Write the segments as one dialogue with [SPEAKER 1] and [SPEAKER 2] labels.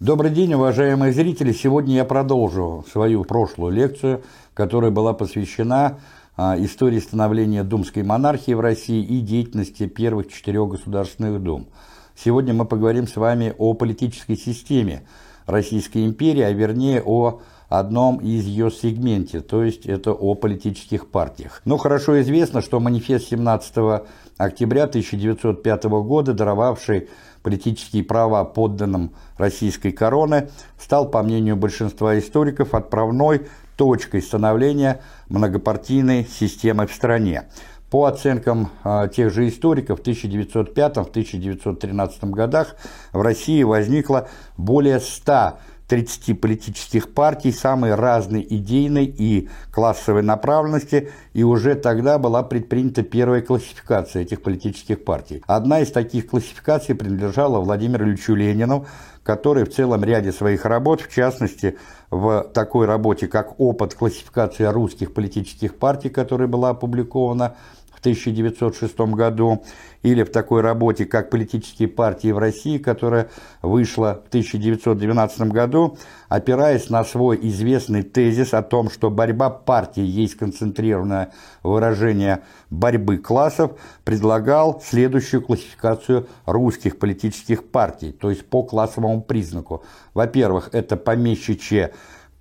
[SPEAKER 1] Добрый день, уважаемые зрители! Сегодня я продолжу свою прошлую лекцию, которая была посвящена а, истории становления думской монархии в России и деятельности первых четырех государственных дум. Сегодня мы поговорим с вами о политической системе Российской империи, а вернее о одном из ее сегменте, то есть это о политических партиях. Ну, хорошо известно, что манифест 17 октября 1905 года, даровавший политические права подданным российской короны, стал, по мнению большинства историков, отправной точкой становления многопартийной системы в стране. По оценкам э, тех же историков, в 1905-1913 годах в России возникло более 100 30 политических партий самой разной идейной и классовой направленности, и уже тогда была предпринята первая классификация этих политических партий. Одна из таких классификаций принадлежала Владимиру Ильичу Ленину, который в целом ряде своих работ, в частности, в такой работе, как «Опыт классификации русских политических партий», которая была опубликована в 1906 году, или в такой работе, как «Политические партии в России», которая вышла в 1912 году, опираясь на свой известный тезис о том, что борьба партий есть концентрированное выражение борьбы классов, предлагал следующую классификацию русских политических партий, то есть по классовому признаку. Во-первых, это помещичьи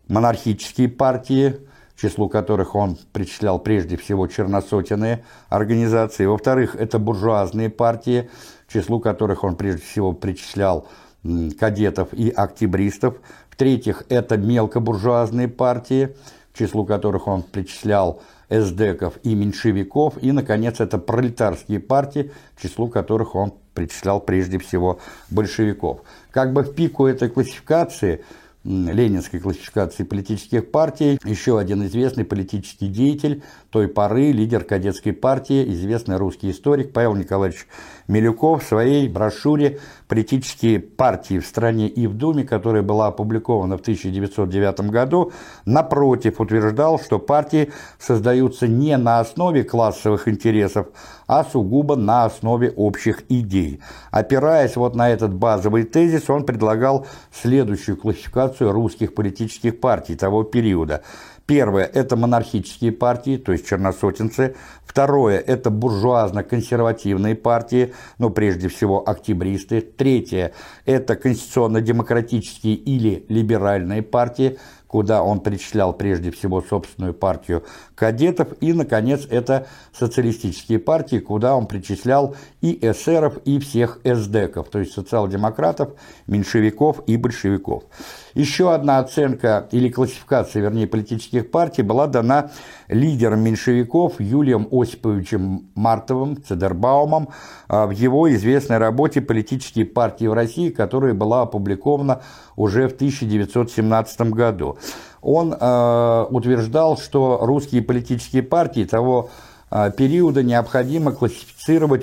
[SPEAKER 1] монархические партии – числу которых он причислял прежде всего черносотенные организации. Во-вторых, это буржуазные партии, числу которых он прежде всего причислял кадетов и октябристов. В-третьих, это мелкобуржуазные партии, числу которых он причислял эсдеков и меньшевиков. И, наконец, это пролетарские партии, числу которых он причислял прежде всего большевиков. Как бы в пику этой классификации – ленинской классификации политических партий, еще один известный политический деятель той поры, лидер кадетской партии, известный русский историк Павел Николаевич Милюков в своей брошюре «Политические партии в стране и в Думе», которая была опубликована в 1909 году, напротив утверждал, что партии создаются не на основе классовых интересов, а сугубо на основе общих идей. Опираясь вот на этот базовый тезис, он предлагал следующую классификацию русских политических партий того периода – Первое – это монархические партии, то есть черносотенцы. Второе – это буржуазно-консервативные партии, ну, прежде всего, октябристы. Третье – это конституционно-демократические или либеральные партии, куда он причислял прежде всего собственную партию кадетов, и, наконец, это социалистические партии, куда он причислял и эсеров, и всех эсдеков, то есть социал-демократов, меньшевиков и большевиков. Еще одна оценка или классификация, вернее, политических партий была дана лидером меньшевиков Юлием Осиповичем Мартовым, Цедербаумом, а, в его известной работе «Политические партии в России», которая была опубликована уже в 1917 году. Он э, утверждал, что русские политические партии того э, периода необходимо классифицировать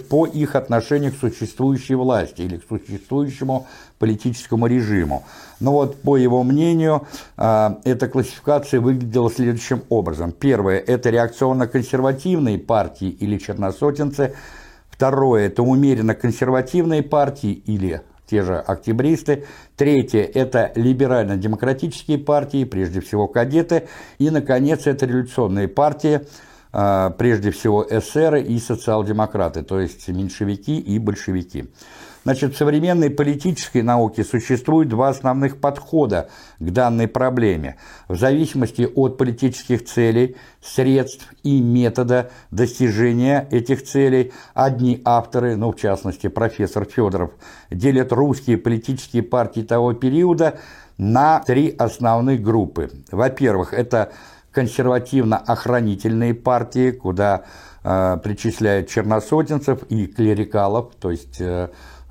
[SPEAKER 1] по их отношению к существующей власти или к существующему политическому режиму. Но вот по его мнению, э, эта классификация выглядела следующим образом. Первое – это реакционно-консервативные партии или черносотенцы. Второе – это умеренно-консервативные партии или те же октябристы. Третье – это либерально-демократические партии, прежде всего кадеты. И, наконец, это революционные партии, а, прежде всего эсеры и социал-демократы, то есть меньшевики и большевики. Значит, в современной политической науке существует два основных подхода к данной проблеме. В зависимости от политических целей, средств и метода достижения этих целей, одни авторы, ну, в частности, профессор Федоров, делят русские политические партии того периода на три основных группы. Во-первых, это консервативно-охранительные партии, куда э, причисляют черносотенцев и клерикалов, то есть э,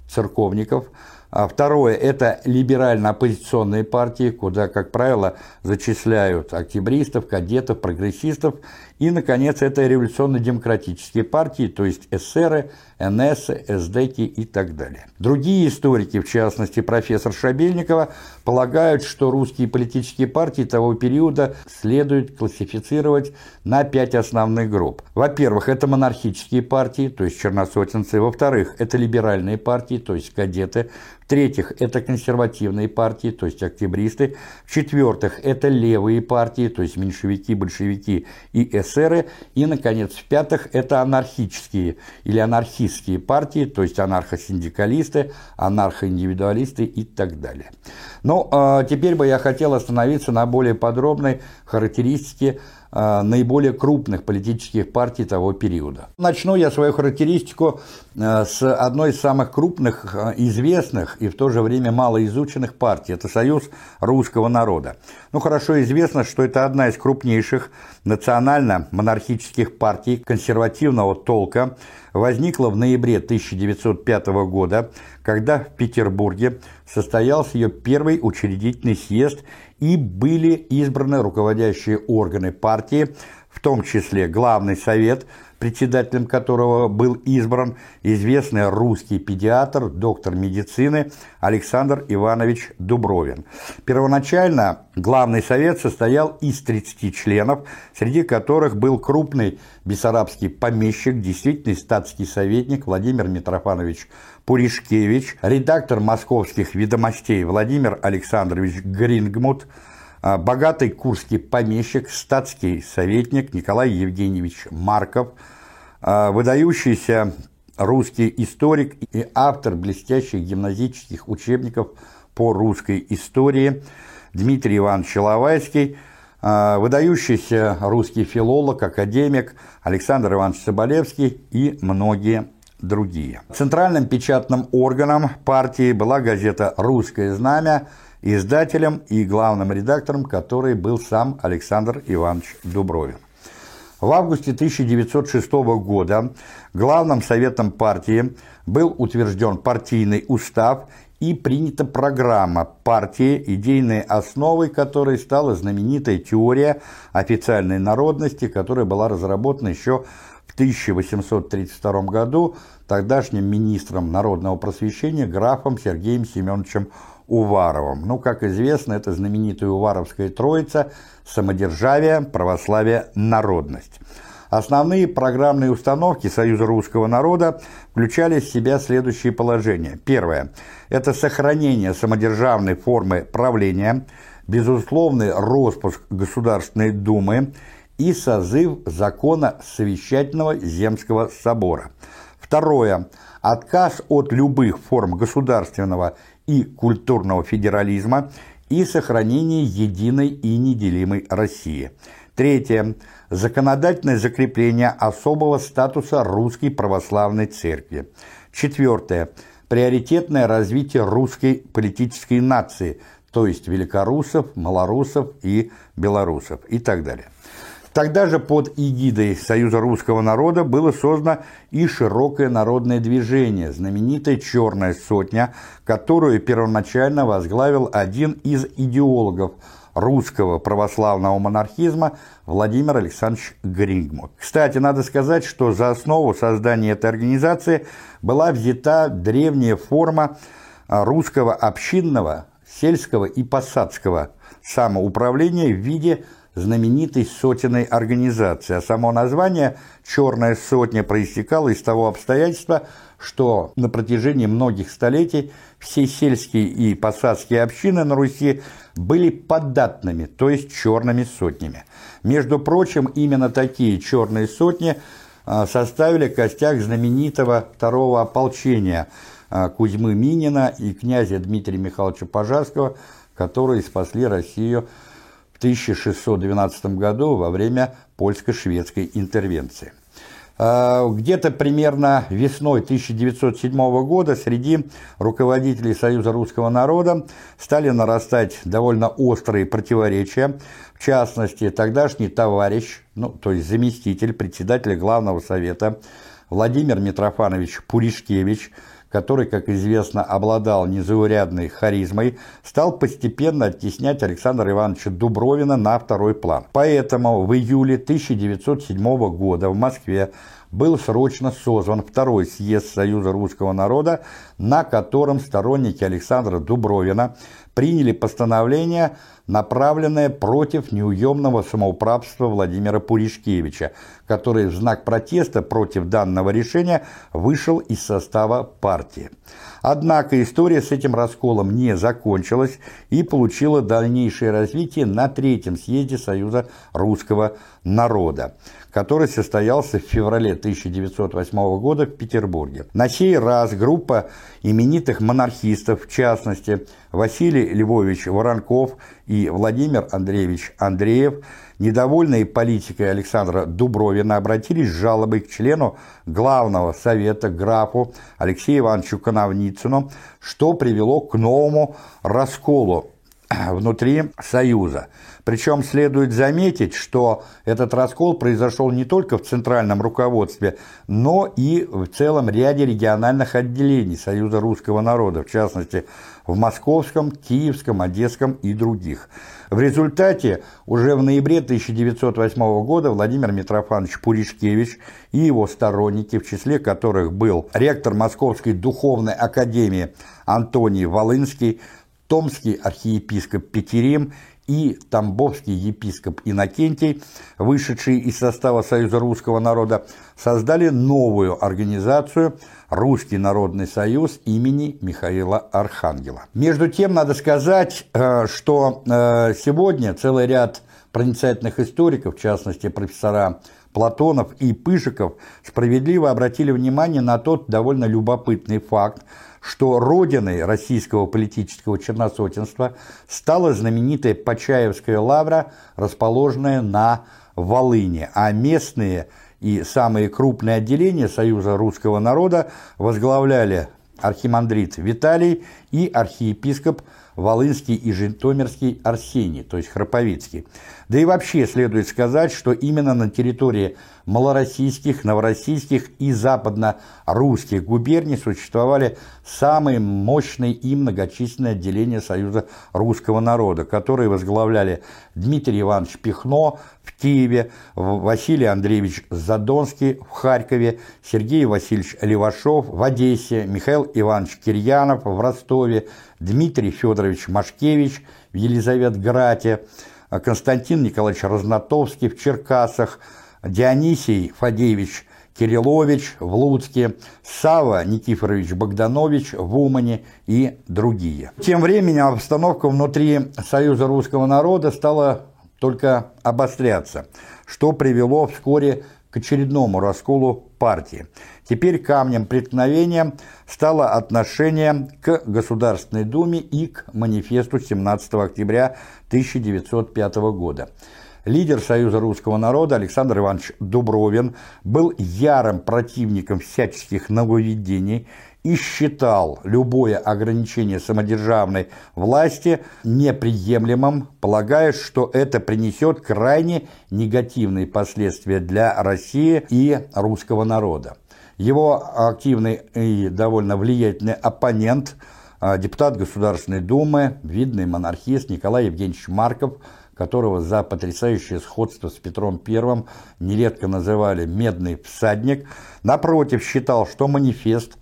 [SPEAKER 1] церковников. А второе – это либерально-оппозиционные партии, куда, как правило, зачисляют октябристов, кадетов, прогрессистов. И, наконец, это революционно-демократические партии, то есть эсеры, НС, СДКи и так далее. Другие историки, в частности профессор Шабельникова, полагают, что русские политические партии того периода следует классифицировать на пять основных групп. Во-первых, это монархические партии, то есть черносотенцы. Во-вторых, это либеральные партии, то есть кадеты. В-третьих, это консервативные партии, то есть октябристы. В-четвертых, это левые партии, то есть меньшевики, большевики и эсеры. И, наконец, в-пятых, это анархические или анархистские партии, то есть анархосиндикалисты, анархоиндивидуалисты и так далее. Ну, а теперь бы я хотел остановиться на более подробной характеристике Э, наиболее крупных политических партий того периода. Начну я свою характеристику с одной из самых крупных, э, известных и в то же время малоизученных партий. Это Союз русского народа. Ну, хорошо известно, что это одна из крупнейших национально-монархических партий консервативного толка, возникла в ноябре 1905 года, когда в Петербурге состоялся ее первый учредительный съезд и были избраны руководящие органы партии, в том числе Главный совет, председателем которого был избран известный русский педиатр, доктор медицины Александр Иванович Дубровин. Первоначально Главный совет состоял из 30 членов, среди которых был крупный бессарабский помещик, действительный статский советник Владимир Митрофанович Пуришкевич, редактор московских ведомостей Владимир Александрович Грингмут, богатый курский помещик, статский советник Николай Евгеньевич Марков, а, выдающийся русский историк и автор блестящих гимназических учебников по русской истории Дмитрий Иванович Иловайский, а, выдающийся русский филолог, академик Александр Иванович Соболевский и многие другие. Центральным печатным органом партии была газета «Русское знамя», издателем и главным редактором которой был сам Александр Иванович Дубровин. В августе 1906 года главным советом партии был утвержден партийный устав и принята программа партии, идейной основой которой стала знаменитая теория официальной народности, которая была разработана еще в 1832 году тогдашним министром народного просвещения графом Сергеем Семеновичем Уваровым. Ну, как известно, это знаменитая Уваровская троица «Самодержавие, православие, народность». Основные программные установки Союза русского народа включали в себя следующие положения. Первое – это сохранение самодержавной формы правления, безусловный распуск Государственной Думы и созыв закона Совещательного Земского собора – Второе. Отказ от любых форм государственного и культурного федерализма и сохранение единой и неделимой России. Третье. Законодательное закрепление особого статуса Русской Православной Церкви. Четвертое. Приоритетное развитие русской политической нации, то есть великорусов, малорусов и белорусов и так далее. Тогда же под эгидой Союза русского народа было создано и широкое народное движение, знаменитая «Черная сотня», которую первоначально возглавил один из идеологов русского православного монархизма Владимир Александрович Грингмут. Кстати, надо сказать, что за основу создания этой организации была взята древняя форма русского общинного, сельского и посадского самоуправления в виде знаменитой сотенной организации, а само название «Черная сотня» проистекало из того обстоятельства, что на протяжении многих столетий все сельские и посадские общины на Руси были податными, то есть черными сотнями. Между прочим, именно такие черные сотни а, составили костяк знаменитого второго ополчения а, Кузьмы Минина и князя Дмитрия Михайловича Пожарского, которые спасли Россию 1612 году во время польско-шведской интервенции. А, где-то примерно весной 1907 года среди руководителей Союза русского народа стали нарастать довольно острые противоречия. В частности, тогдашний товарищ, ну, то есть заместитель председателя Главного совета Владимир Митрофанович Пуришкевич, который, как известно, обладал незаурядной харизмой, стал постепенно оттеснять Александра Ивановича Дубровина на второй план. Поэтому в июле 1907 года в Москве был срочно созван второй съезд Союза русского народа, на котором сторонники Александра Дубровина приняли постановление, направленное против неуемного самоуправства Владимира Пуришкевича, который в знак протеста против данного решения вышел из состава партии. Однако история с этим расколом не закончилась и получила дальнейшее развитие на Третьем съезде Союза русского народа который состоялся в феврале 1908 года в Петербурге. На сей раз группа именитых монархистов, в частности Василий Львович Воронков и Владимир Андреевич Андреев, недовольные политикой Александра Дубровина, обратились с жалобой к члену Главного совета графу Алексею Ивановичу Коновницыну, что привело к новому расколу внутри Союза. Причем следует заметить, что этот раскол произошел не только в центральном руководстве, но и в целом ряде региональных отделений Союза русского народа, в частности, в Московском, Киевском, Одесском и других. В результате уже в ноябре 1908 года Владимир Митрофанович Пуришкевич и его сторонники, в числе которых был ректор Московской духовной академии Антоний Волынский, томский архиепископ Петерим и тамбовский епископ Иннокентий, вышедшие из состава Союза русского народа, создали новую организацию «Русский народный союз» имени Михаила Архангела. Между тем, надо сказать, э, что э, сегодня целый ряд проницательных историков, в частности профессора Платонов и Пышиков, справедливо обратили внимание на тот довольно любопытный факт, что родиной российского политического черносотенства стала знаменитая Почаевская лавра, расположенная на Волыне, а местные и самые крупные отделения Союза русского народа возглавляли архимандрит Виталий и архиепископ Волынский и Житомирский Арсений, то есть Храповицкий. Да и вообще следует сказать, что именно на территории малороссийских, новороссийских и западно-русских губерний существовали самые мощные и многочисленные отделения Союза русского народа, которые возглавляли Дмитрий Иванович Пихно в Киеве, Василий Андреевич Задонский в Харькове, Сергей Васильевич Левашов в Одессе, Михаил Иванович Кирьянов в Ростове, Дмитрий Федорович Машкевич в Елизаветграде, Константин Николаевич Разнотовский в Черкасах, Дионисий Фадеевич Кириллович в Луцке, Сава Никифорович Богданович в Умане и другие. Тем временем обстановка внутри Союза русского народа стала только обостряться, что привело вскоре к очередному расколу партии. Теперь камнем преткновения стало отношение к Государственной Думе и к манифесту 17 октября 1905 года. Лидер Союза русского народа Александр Иванович Дубровин был ярым противником всяческих нововведений и считал любое ограничение самодержавной власти неприемлемым, полагая, что это принесет крайне негативные последствия для России и русского народа. Его активный и довольно влиятельный оппонент, а, депутат Государственной Думы, видный монархист Николай Евгеньевич Марков – которого за потрясающее сходство с Петром I нередко называли «медный всадник», напротив считал, что манифест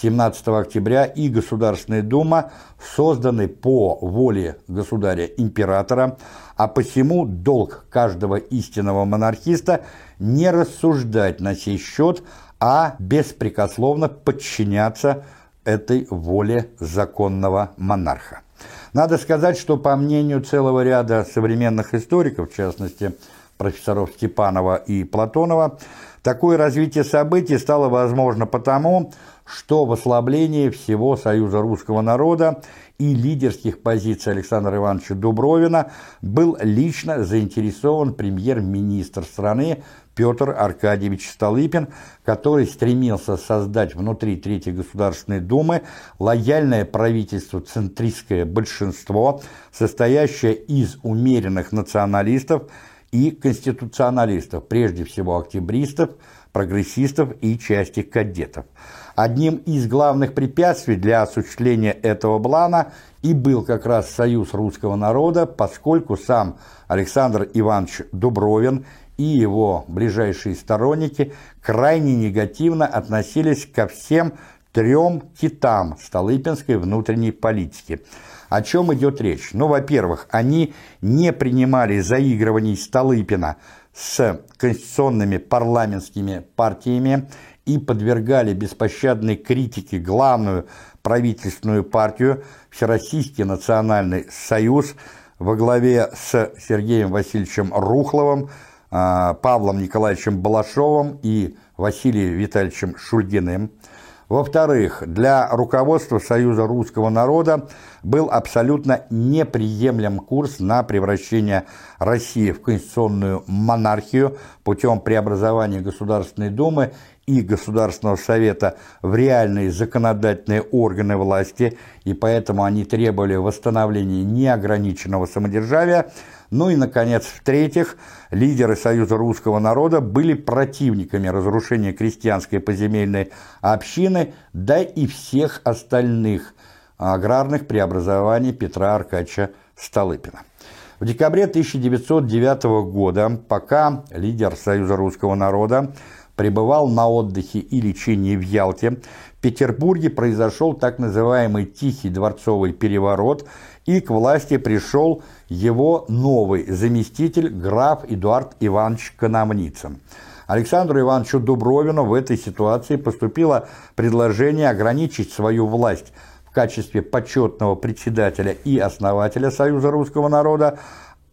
[SPEAKER 1] 17 октября и Государственная Дума созданы по воле государя-императора, а посему долг каждого истинного монархиста не рассуждать на сей счет, а беспрекословно подчиняться этой воле законного монарха. Надо сказать, что по мнению целого ряда современных историков, в частности профессоров Степанова и Платонова, такое развитие событий стало возможно потому, что в ослаблении всего Союза русского народа и лидерских позиций Александра Ивановича Дубровина был лично заинтересован премьер-министр страны Петр Аркадьевич Столыпин, который стремился создать внутри Третьей Государственной Думы лояльное правительству центристское большинство, состоящее из умеренных националистов и конституционалистов, прежде всего октябристов, прогрессистов и части кадетов. Одним из главных препятствий для осуществления этого плана и был как раз союз русского народа, поскольку сам Александр Иванович Дубровин и его ближайшие сторонники крайне негативно относились ко всем трем китам Столыпинской внутренней политики. О чем идет речь? Ну, во-первых, они не принимали заигрываний Столыпина с конституционными парламентскими партиями и подвергали беспощадной критике главную правительственную партию Всероссийский национальный союз во главе с Сергеем Васильевичем Рухловым, а, Павлом Николаевичем Балашовым и Василием Витальевичем Шульгиным. Во-вторых, для руководства Союза русского народа был абсолютно неприемлем курс на превращение России в конституционную монархию путем преобразования Государственной Думы и Государственного Совета в реальные законодательные органы власти, и поэтому они требовали восстановления неограниченного самодержавия. Ну и, наконец, в-третьих, лидеры Союза русского народа были противниками разрушения крестьянской поземельной общины, да и всех остальных аграрных преобразований Петра Аркадьевича Столыпина. В декабре 1909 года, пока лидер Союза русского народа пребывал на отдыхе и лечении в Ялте, в Петербурге произошел так называемый «Тихий дворцовый переворот», и к власти пришел его новый заместитель граф Эдуард Иванович Канамницын. Александру Ивановичу Дубровину в этой ситуации поступило предложение ограничить свою власть в качестве почетного председателя и основателя Союза русского народа,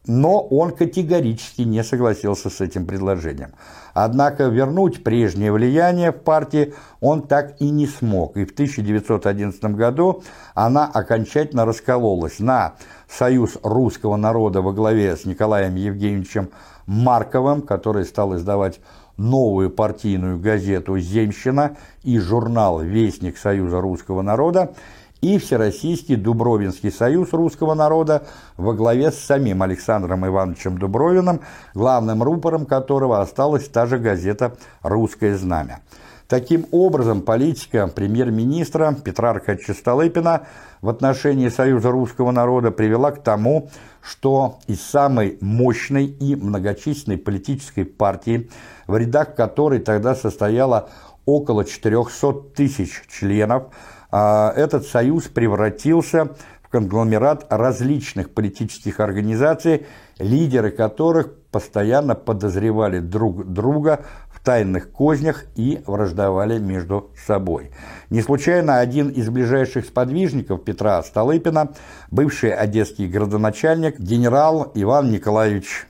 [SPEAKER 1] но он категорически не согласился с этим предложением. Однако вернуть прежнее влияние в партии он так и не смог, и в 1911 году она окончательно раскололась на Союз русского народа во главе с Николаем Евгеньевичем Марковым, который стал издавать новую партийную газету «Земщина» и журнал «Вестник Союза русского народа», и Всероссийский Дубровинский союз русского народа во главе с самим Александром Ивановичем Дубровиным, главным рупором которого осталась та же газета «Русское знамя». Таким образом, политика премьер-министра Петра Аркадьевича Столыпина в отношении Союза русского народа привела к тому, что из самой мощной и многочисленной политической партии, в рядах которой тогда состояло около 400 тысяч членов, этот союз превратился в конгломерат различных политических организаций, лидеры которых постоянно подозревали друг друга в тайных кознях и враждовали между собой. Не случайно один из ближайших сподвижников Петра Столыпина, бывший одесский градоначальник, генерал Иван Николаевич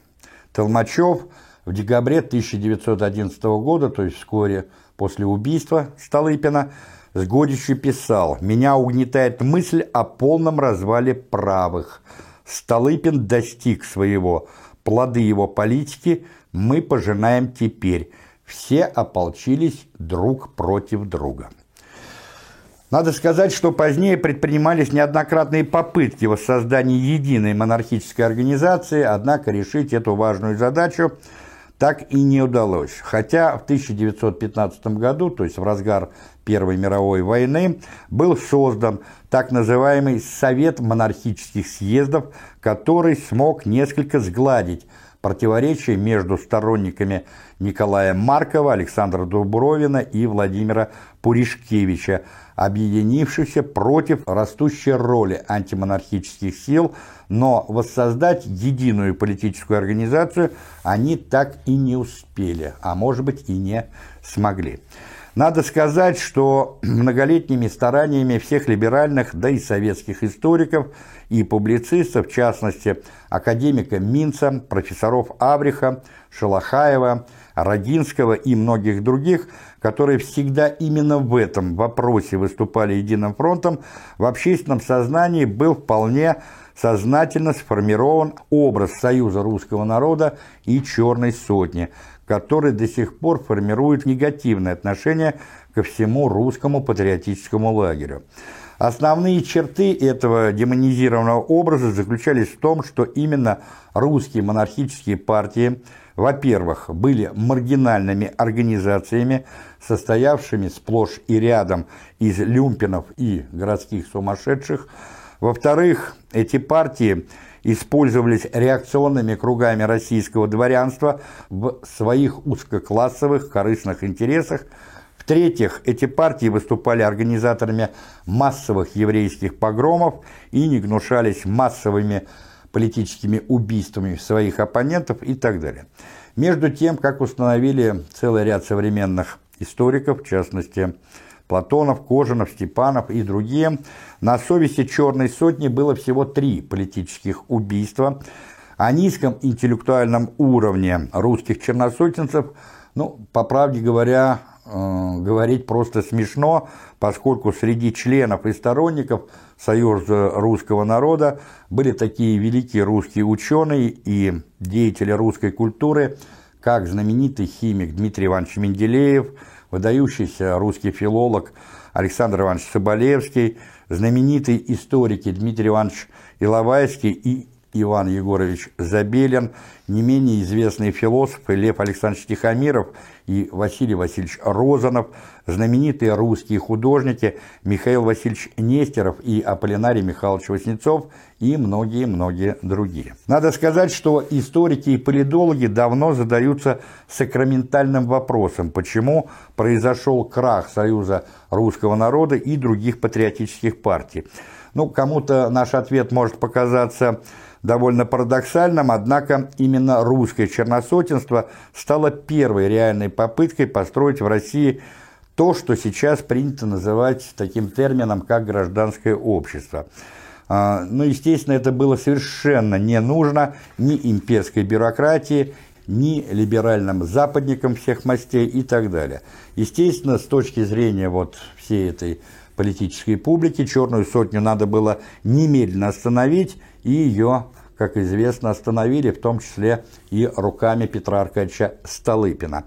[SPEAKER 1] Толмачев, в декабре 1911 года, то есть вскоре после убийства Столыпина, с горечью писал «Меня угнетает мысль о полном развале правых. Столыпин достиг своего. Плоды его политики мы пожинаем теперь. Все ополчились друг против друга». Надо сказать, что позднее предпринимались неоднократные попытки воссоздания единой монархической организации, однако решить эту важную задачу так и не удалось. Хотя в 1915 году, то есть в разгар Первой мировой войны был создан так называемый Совет монархических съездов, который смог несколько сгладить противоречия между сторонниками Николая Маркова, Александра Дубровина и Владимира Пуришкевича, объединившихся против растущей роли антимонархических сил, но воссоздать единую политическую организацию они так и не успели, а может быть и не смогли. Надо сказать, что многолетними стараниями всех либеральных, да и советских историков и публицистов, в частности, академика Минца, профессоров Авриха, Шалахаева, Родинского и многих других, которые всегда именно в этом вопросе выступали единым фронтом, в общественном сознании был вполне сознательно сформирован образ Союза русского народа и «Черной сотни», который до сих пор формирует негативное отношение ко всему русскому патриотическому лагерю. Основные черты этого демонизированного образа заключались в том, что именно русские монархические партии, во-первых, были маргинальными организациями, состоявшими сплошь и рядом из люмпинов и городских сумасшедших, во-вторых, эти партии использовались реакционными кругами российского дворянства в своих узкоклассовых корыстных интересах, в-третьих, эти партии выступали организаторами массовых еврейских погромов и не гнушались массовыми политическими убийствами своих оппонентов и так далее. Между тем, как установили целый ряд современных историков, в частности, Платонов, Кожанов, Степанов и другие, на совести «Черной сотни» было всего три политических убийства. О низком интеллектуальном уровне русских черносотенцев, ну, по правде говоря, Э, говорить просто смешно, поскольку среди членов и сторонников Союза русского народа были такие великие русские ученые и деятели русской культуры, как знаменитый химик Дмитрий Иванович Менделеев, выдающийся русский филолог Александр Иванович Соболевский, знаменитые историки Дмитрий Иванович Иловайский и Иван Егорович Забелин, не менее известные философы Лев Александрович Тихомиров и Василий Васильевич Розанов, знаменитые русские художники Михаил Васильевич Нестеров и Аполлинарий Михайлович Васнецов и многие-многие другие. Надо сказать, что историки и политологи давно задаются сакраментальным вопросом, почему произошел крах Союза русского народа и других патриотических партий. Ну, кому-то наш ответ может показаться довольно парадоксальным, однако именно русское черносотенство стало первой реальной попыткой построить в России то, что сейчас принято называть таким термином, как гражданское общество. А, ну, естественно, это было совершенно не нужно ни имперской бюрократии, ни либеральным западникам всех мастей и так далее. Естественно, с точки зрения вот всей этой политической публики, черную сотню надо было немедленно остановить, и ее, как известно, остановили, в том числе и руками Петра Аркадьевича Столыпина.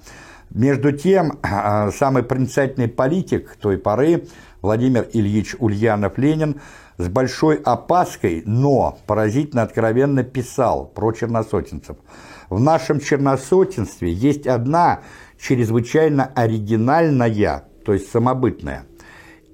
[SPEAKER 1] Между тем, самый проницательный политик той поры, Владимир Ильич Ульянов-Ленин, с большой опаской, но поразительно откровенно писал про черносотенцев. В нашем черносотенстве есть одна чрезвычайно оригинальная, то есть самобытная,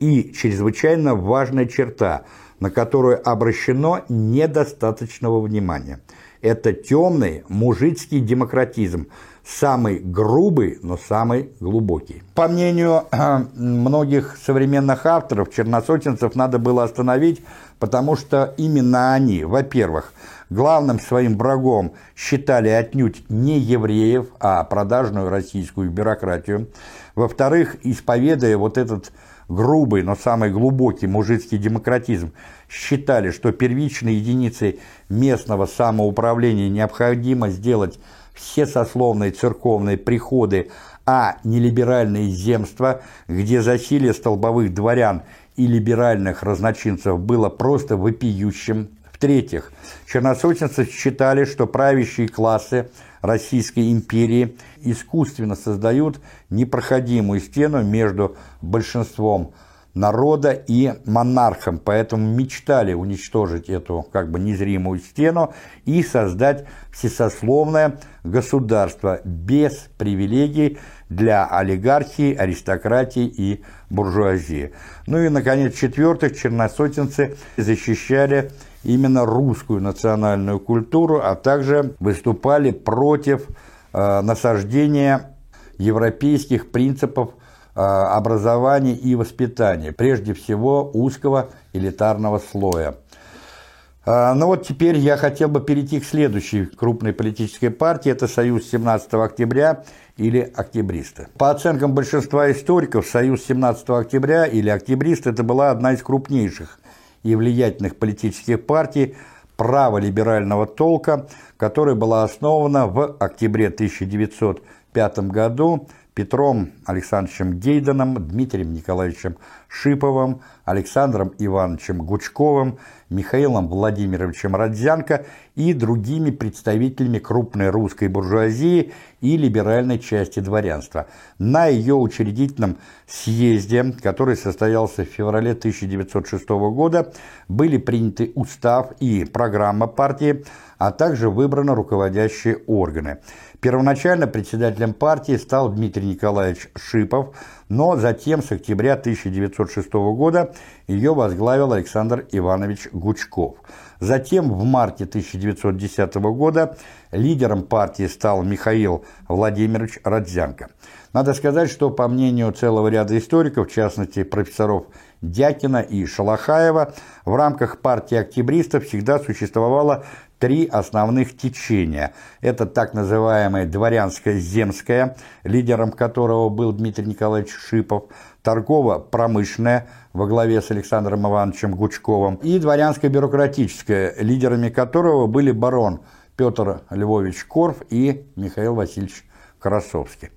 [SPEAKER 1] и чрезвычайно важная черта – на которую обращено недостаточного внимания. Это темный мужицкий демократизм, самый грубый, но самый глубокий. По мнению многих современных авторов, черносотенцев надо было остановить, потому что именно они, во-первых, главным своим врагом считали отнюдь не евреев, а продажную российскую бюрократию, во-вторых, исповедуя вот этот грубый, но самый глубокий мужицкий демократизм, считали, что первичной единицей местного самоуправления необходимо сделать все сословные церковные приходы, а не либеральные земства, где засилие столбовых дворян и либеральных разночинцев было просто вопиющим. В-третьих, черносотенцы считали, что правящие классы Российской империи искусственно создают непроходимую стену между большинством народа и монархом, поэтому мечтали уничтожить эту как бы незримую стену и создать всесословное государство без привилегий для олигархии, аристократии и буржуазии. Ну и, наконец, в-четвертых, черносотенцы защищали именно русскую национальную культуру, а также выступали против э, насаждения европейских принципов э, образования и воспитания, прежде всего узкого элитарного слоя. Э, ну вот теперь я хотел бы перейти к следующей крупной политической партии, это Союз 17 октября или октябристы. По оценкам большинства историков, Союз 17 октября или октябристы это была одна из крупнейших и влиятельных политических партий праволиберального толка, которая была основана в октябре 1905 году Петром Александровичем Гейденом, Дмитрием Николаевичем Шиповым, Александром Ивановичем Гучковым, Михаилом Владимировичем Родзянко и другими представителями крупной русской буржуазии и либеральной части дворянства. На ее учредительном съезде, который состоялся в феврале 1906 года, были приняты устав и программа партии, а также выбраны руководящие органы – Первоначально председателем партии стал Дмитрий Николаевич Шипов, но затем с октября 1906 года ее возглавил Александр Иванович Гучков. Затем в марте 1910 года лидером партии стал Михаил Владимирович Родзянко. Надо сказать, что по мнению целого ряда историков, в частности профессоров Дякина и Шалахаева, в рамках партии октябристов всегда существовало три основных течения. Это так называемое дворянское земское, лидером которого был Дмитрий Николаевич Шипов, торгово-промышленное во главе с Александром Ивановичем Гучковым и дворянско-бюрократическое, лидерами которого были барон Петр Львович Корф и Михаил Васильевич Красовский.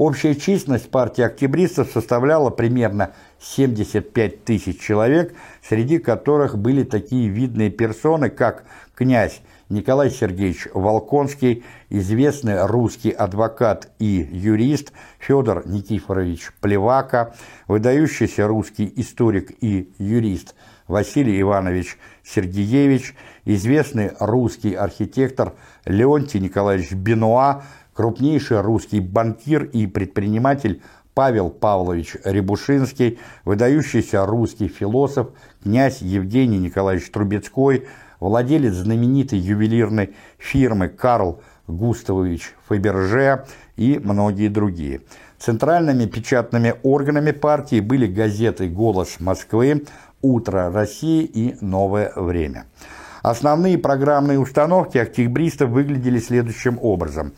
[SPEAKER 1] Общая численность партии октябристов составляла примерно 75 тысяч человек, среди которых были такие видные персоны, как князь Николай Сергеевич Волконский, известный русский адвокат и юрист Федор Никифорович Плевака, выдающийся русский историк и юрист Василий Иванович Сергеевич, известный русский архитектор Леонтий Николаевич Бенуа, крупнейший русский банкир и предприниматель Павел Павлович Рябушинский, выдающийся русский философ, князь Евгений Николаевич Трубецкой – владелец знаменитой ювелирной фирмы Карл Густавович Фаберже и многие другие. Центральными печатными органами партии были газеты «Голос Москвы», «Утро России» и «Новое время». Основные программные установки октябристов выглядели следующим образом.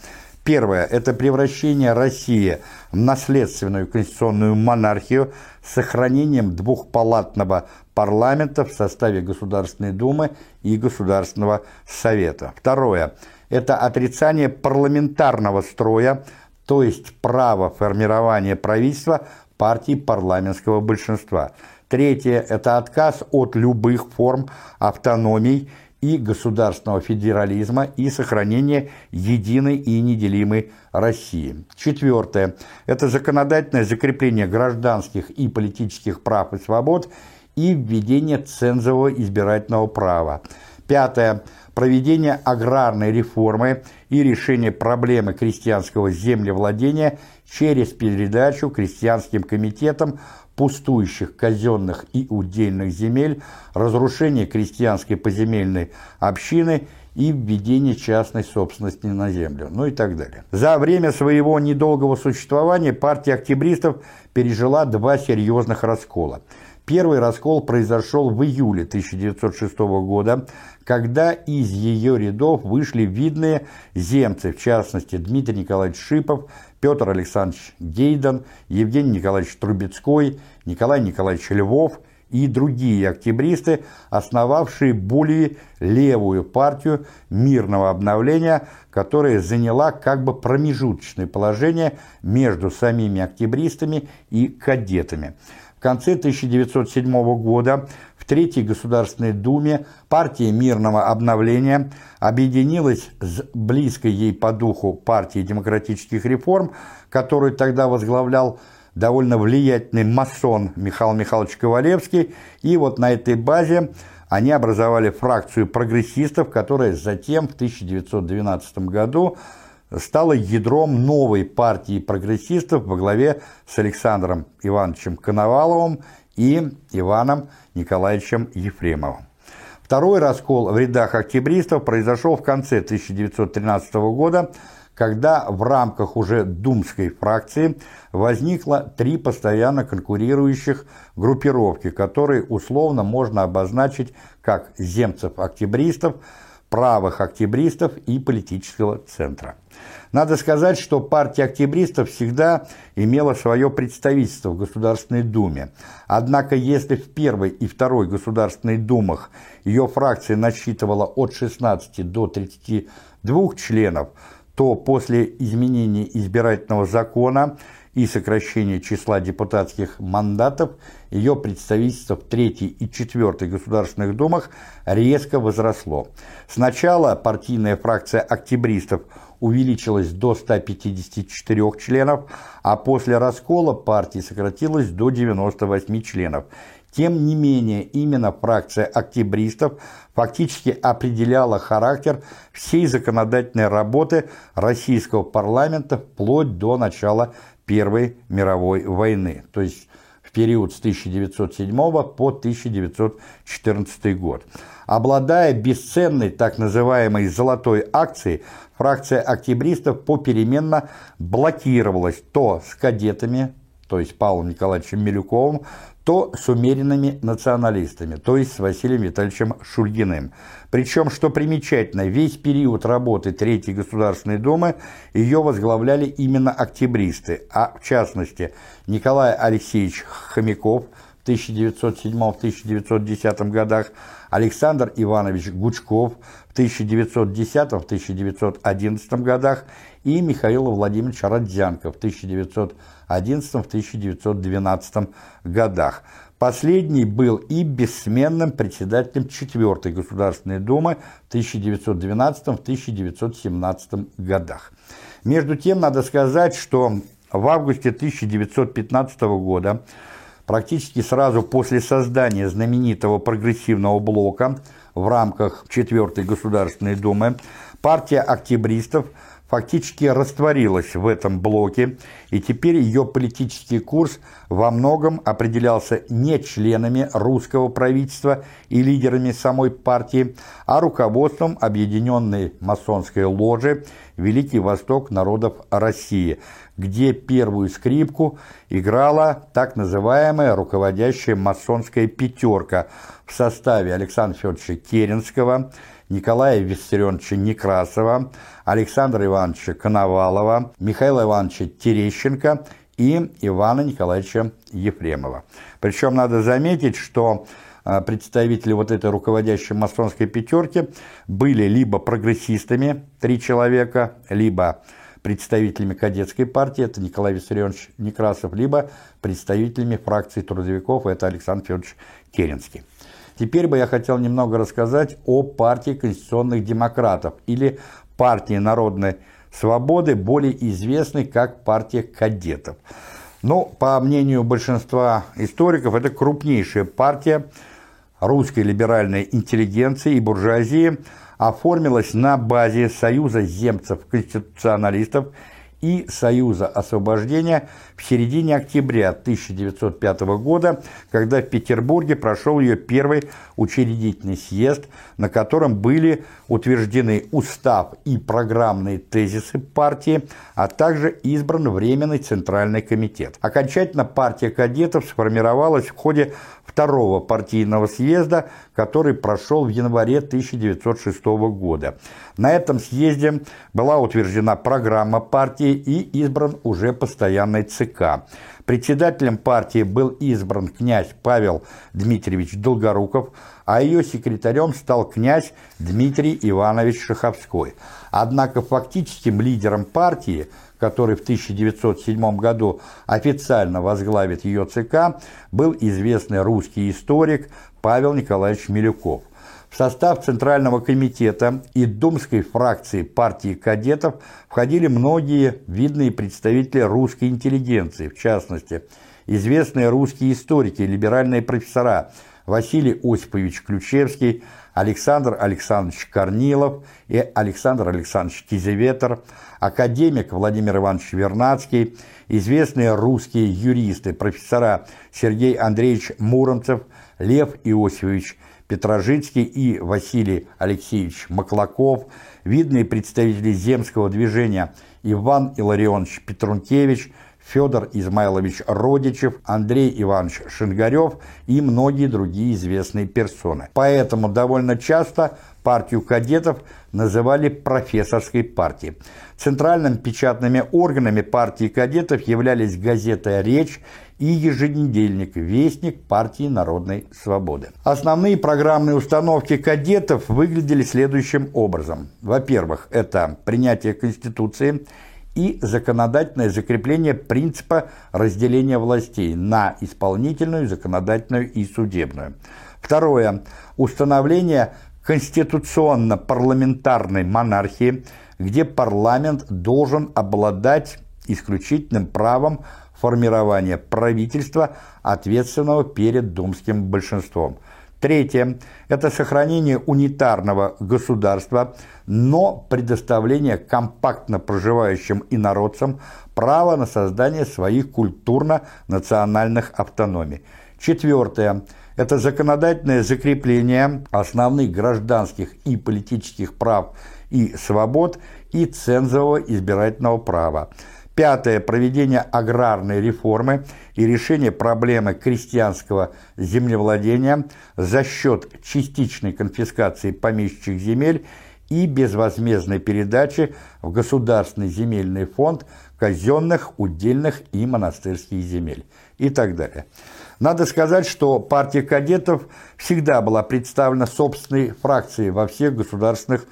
[SPEAKER 1] Первое – это превращение России в наследственную конституционную монархию с сохранением двухпалатного парламента в составе Государственной Думы и Государственного Совета. Второе – это отрицание парламентарного строя, то есть право формирования правительства партии парламентского большинства. Третье – это отказ от любых форм автономий и государственного федерализма и сохранение единой и неделимой России. Четвертое – это законодательное закрепление гражданских и политических прав и свобод и введение цензового избирательного права. Пятое – проведение аграрной реформы и решение проблемы крестьянского землевладения через передачу крестьянским комитетам пустующих казенных и удельных земель, разрушение крестьянской поземельной общины и введение частной собственности на землю, ну и так далее. За время своего недолгого существования партия октябристов пережила два серьезных раскола. Первый раскол произошел в июле 1906 года, когда из ее рядов вышли видные земцы, в частности Дмитрий Николаевич Шипов, Петр Александрович Гейден, Евгений Николаевич Трубецкой, Николай Николаевич Львов и другие октябристы, основавшие более левую партию мирного обновления, которая заняла как бы промежуточное положение между самими октябристами и кадетами. Конце 1907 года в Третьей Государственной Думе партия мирного обновления объединилась с близкой ей по духу партией демократических реформ, которую тогда возглавлял довольно влиятельный масон Михаил Михайлович Ковалевский, и вот на этой базе они образовали фракцию прогрессистов, которая затем в 1912 году стала ядром новой партии прогрессистов во главе с Александром Ивановичем Коноваловым и Иваном Николаевичем Ефремовым. Второй раскол в рядах октябристов произошел в конце 1913 года, когда в рамках уже думской фракции возникло три постоянно конкурирующих группировки, которые условно можно обозначить как земцев-октябристов, правых октябристов и политического центра. Надо сказать, что партия октябристов всегда имела свое представительство в Государственной Думе. Однако, если в первой и второй Государственной Думах ее фракция насчитывала от 16 до 32 членов, то после изменения избирательного закона и сокращение числа депутатских мандатов, ее представительство в Третьей и Четвертой Государственных Думах резко возросло. Сначала партийная фракция октябристов увеличилась до 154 членов, а после раскола партии сократилась до 98 членов. Тем не менее, именно фракция октябристов фактически определяла характер всей законодательной работы российского парламента вплоть до начала Первой мировой войны, то есть в период с 1907 по 1914 год. Обладая бесценной так называемой «золотой акцией», фракция октябристов попеременно блокировалась то с кадетами, то есть Павлом Николаевичем Милюковым, то с умеренными националистами, то есть с Василием Витальевичем Шульгиным. Причем, что примечательно, весь период работы Третьей Государственной Думы ее возглавляли именно октябристы, а в частности Николай Алексеевич Хомяков в 1907-1910 годах, Александр Иванович Гучков в 1910-1911 годах и Михаил Владимирович Родзянко в 1911-1912 годах. Последний был и бессменным председателем 4 Государственной Думы в 1912-1917 годах. Между тем, надо сказать, что в августе 1915 года, практически сразу после создания знаменитого прогрессивного блока в рамках 4 Государственной Думы, партия октябристов – фактически растворилась в этом блоке, и теперь ее политический курс во многом определялся не членами русского правительства и лидерами самой партии, а руководством объединенной масонской ложи «Великий Восток народов России», где первую скрипку играла так называемая руководящая масонская «пятерка» в составе Александра Федоровича Керенского, Николая Виссарионовича Некрасова, Александра Ивановича Коновалова, Михаила Ивановича Терещенко и Ивана Николаевича Ефремова. Причем надо заметить, что а, представители вот этой руководящей масонской пятерки были либо прогрессистами, три человека, либо представителями кадетской партии, это Николай Виссарионович Некрасов, либо представителями фракции трудовиков, это Александр Федорович Керенский. Теперь бы я хотел немного рассказать о партии конституционных демократов или партии народной свободы, более известной как партия кадетов. Но, ну, по мнению большинства историков, это крупнейшая партия русской либеральной интеллигенции и буржуазии, оформилась на базе Союза земцев-конституционалистов и Союза освобождения в середине октября 1905 года, когда в Петербурге прошел ее первый учредительный съезд, на котором были утверждены устав и программные тезисы партии, а также избран Временный Центральный комитет. Окончательно партия кадетов сформировалась в ходе второго партийного съезда, который прошел в январе 1906 года. На этом съезде была утверждена программа партии и избран уже постоянный ЦК. Председателем партии был избран князь Павел Дмитриевич Долгоруков, а ее секретарем стал князь Дмитрий Иванович Шаховской. Однако фактическим лидером партии – который в 1907 году официально возглавит ее ЦК, был известный русский историк Павел Николаевич Милюков. В состав Центрального комитета и думской фракции партии кадетов входили многие видные представители русской интеллигенции, в частности, известные русские историки, либеральные профессора Василий Осипович Ключевский, Александр Александрович Корнилов и Александр Александрович Кизеветер, академик Владимир Иванович Вернадский, известные русские юристы, профессора Сергей Андреевич Муромцев, Лев Иосифович Петрожицкий и Василий Алексеевич Маклаков, видные представители земского движения Иван Илларионович Петрункевич, Федор Измайлович Родичев, Андрей Иванович Шингарев и многие другие известные персоны. Поэтому довольно часто партию кадетов называли профессорской партией. Центральными печатными органами партии кадетов являлись газета «Речь» и еженедельник «Вестник партии народной свободы». Основные программные установки кадетов выглядели следующим образом. Во-первых, это принятие Конституции – и законодательное закрепление принципа разделения властей на исполнительную, законодательную и судебную. Второе. Установление конституционно-парламентарной монархии, где парламент должен обладать исключительным правом формирования правительства, ответственного перед думским большинством. Третье – это сохранение унитарного государства, но предоставление компактно проживающим инородцам права на создание своих культурно-национальных автономий. Четвертое – это законодательное закрепление основных гражданских и политических прав и свобод и цензового избирательного права. Пятое. Проведение аграрной реформы и решение проблемы крестьянского землевладения за счет частичной конфискации помещичьих земель и безвозмездной передачи в Государственный земельный фонд казенных, удельных и монастырских земель и так далее. Надо сказать, что партия кадетов всегда была представлена собственной фракцией во всех государственных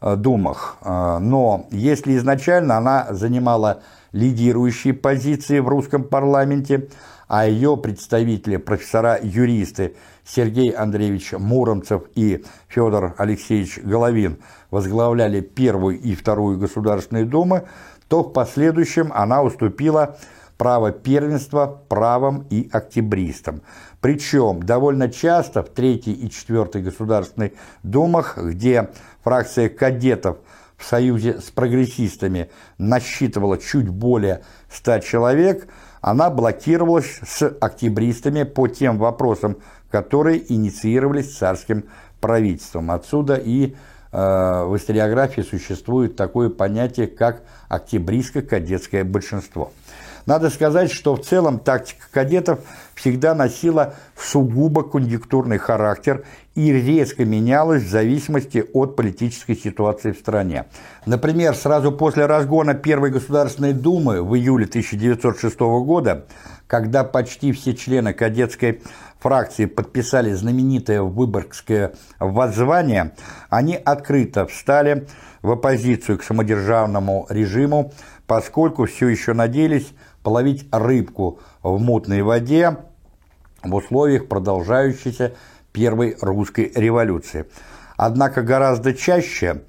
[SPEAKER 1] думах, э, но если изначально она занимала лидирующие позиции в русском парламенте, а ее представители, профессора-юристы Сергей Андреевич Муромцев и Федор Алексеевич Головин возглавляли Первую и Вторую Государственные Думы, то в последующем она уступила право первенства правым и октябристам. Причем довольно часто в Третьей и Четвертой Государственной Думах, где фракция кадетов в союзе с прогрессистами насчитывала чуть более 100 человек, она блокировалась с октябристами по тем вопросам, которые инициировались царским правительством. Отсюда и э, в историографии существует такое понятие, как октябристско-кадетское большинство. Надо сказать, что в целом тактика кадетов всегда носила сугубо конъюнктурный характер и резко менялась в зависимости от политической ситуации в стране. Например, сразу после разгона Первой Государственной Думы в июле 1906 года, когда почти все члены кадетской фракции подписали знаменитое Выборгское воззвание, они открыто встали в оппозицию к самодержавному режиму, поскольку все еще надеялись половить рыбку в мутной воде в условиях продолжающейся Первой русской революции. Однако гораздо чаще,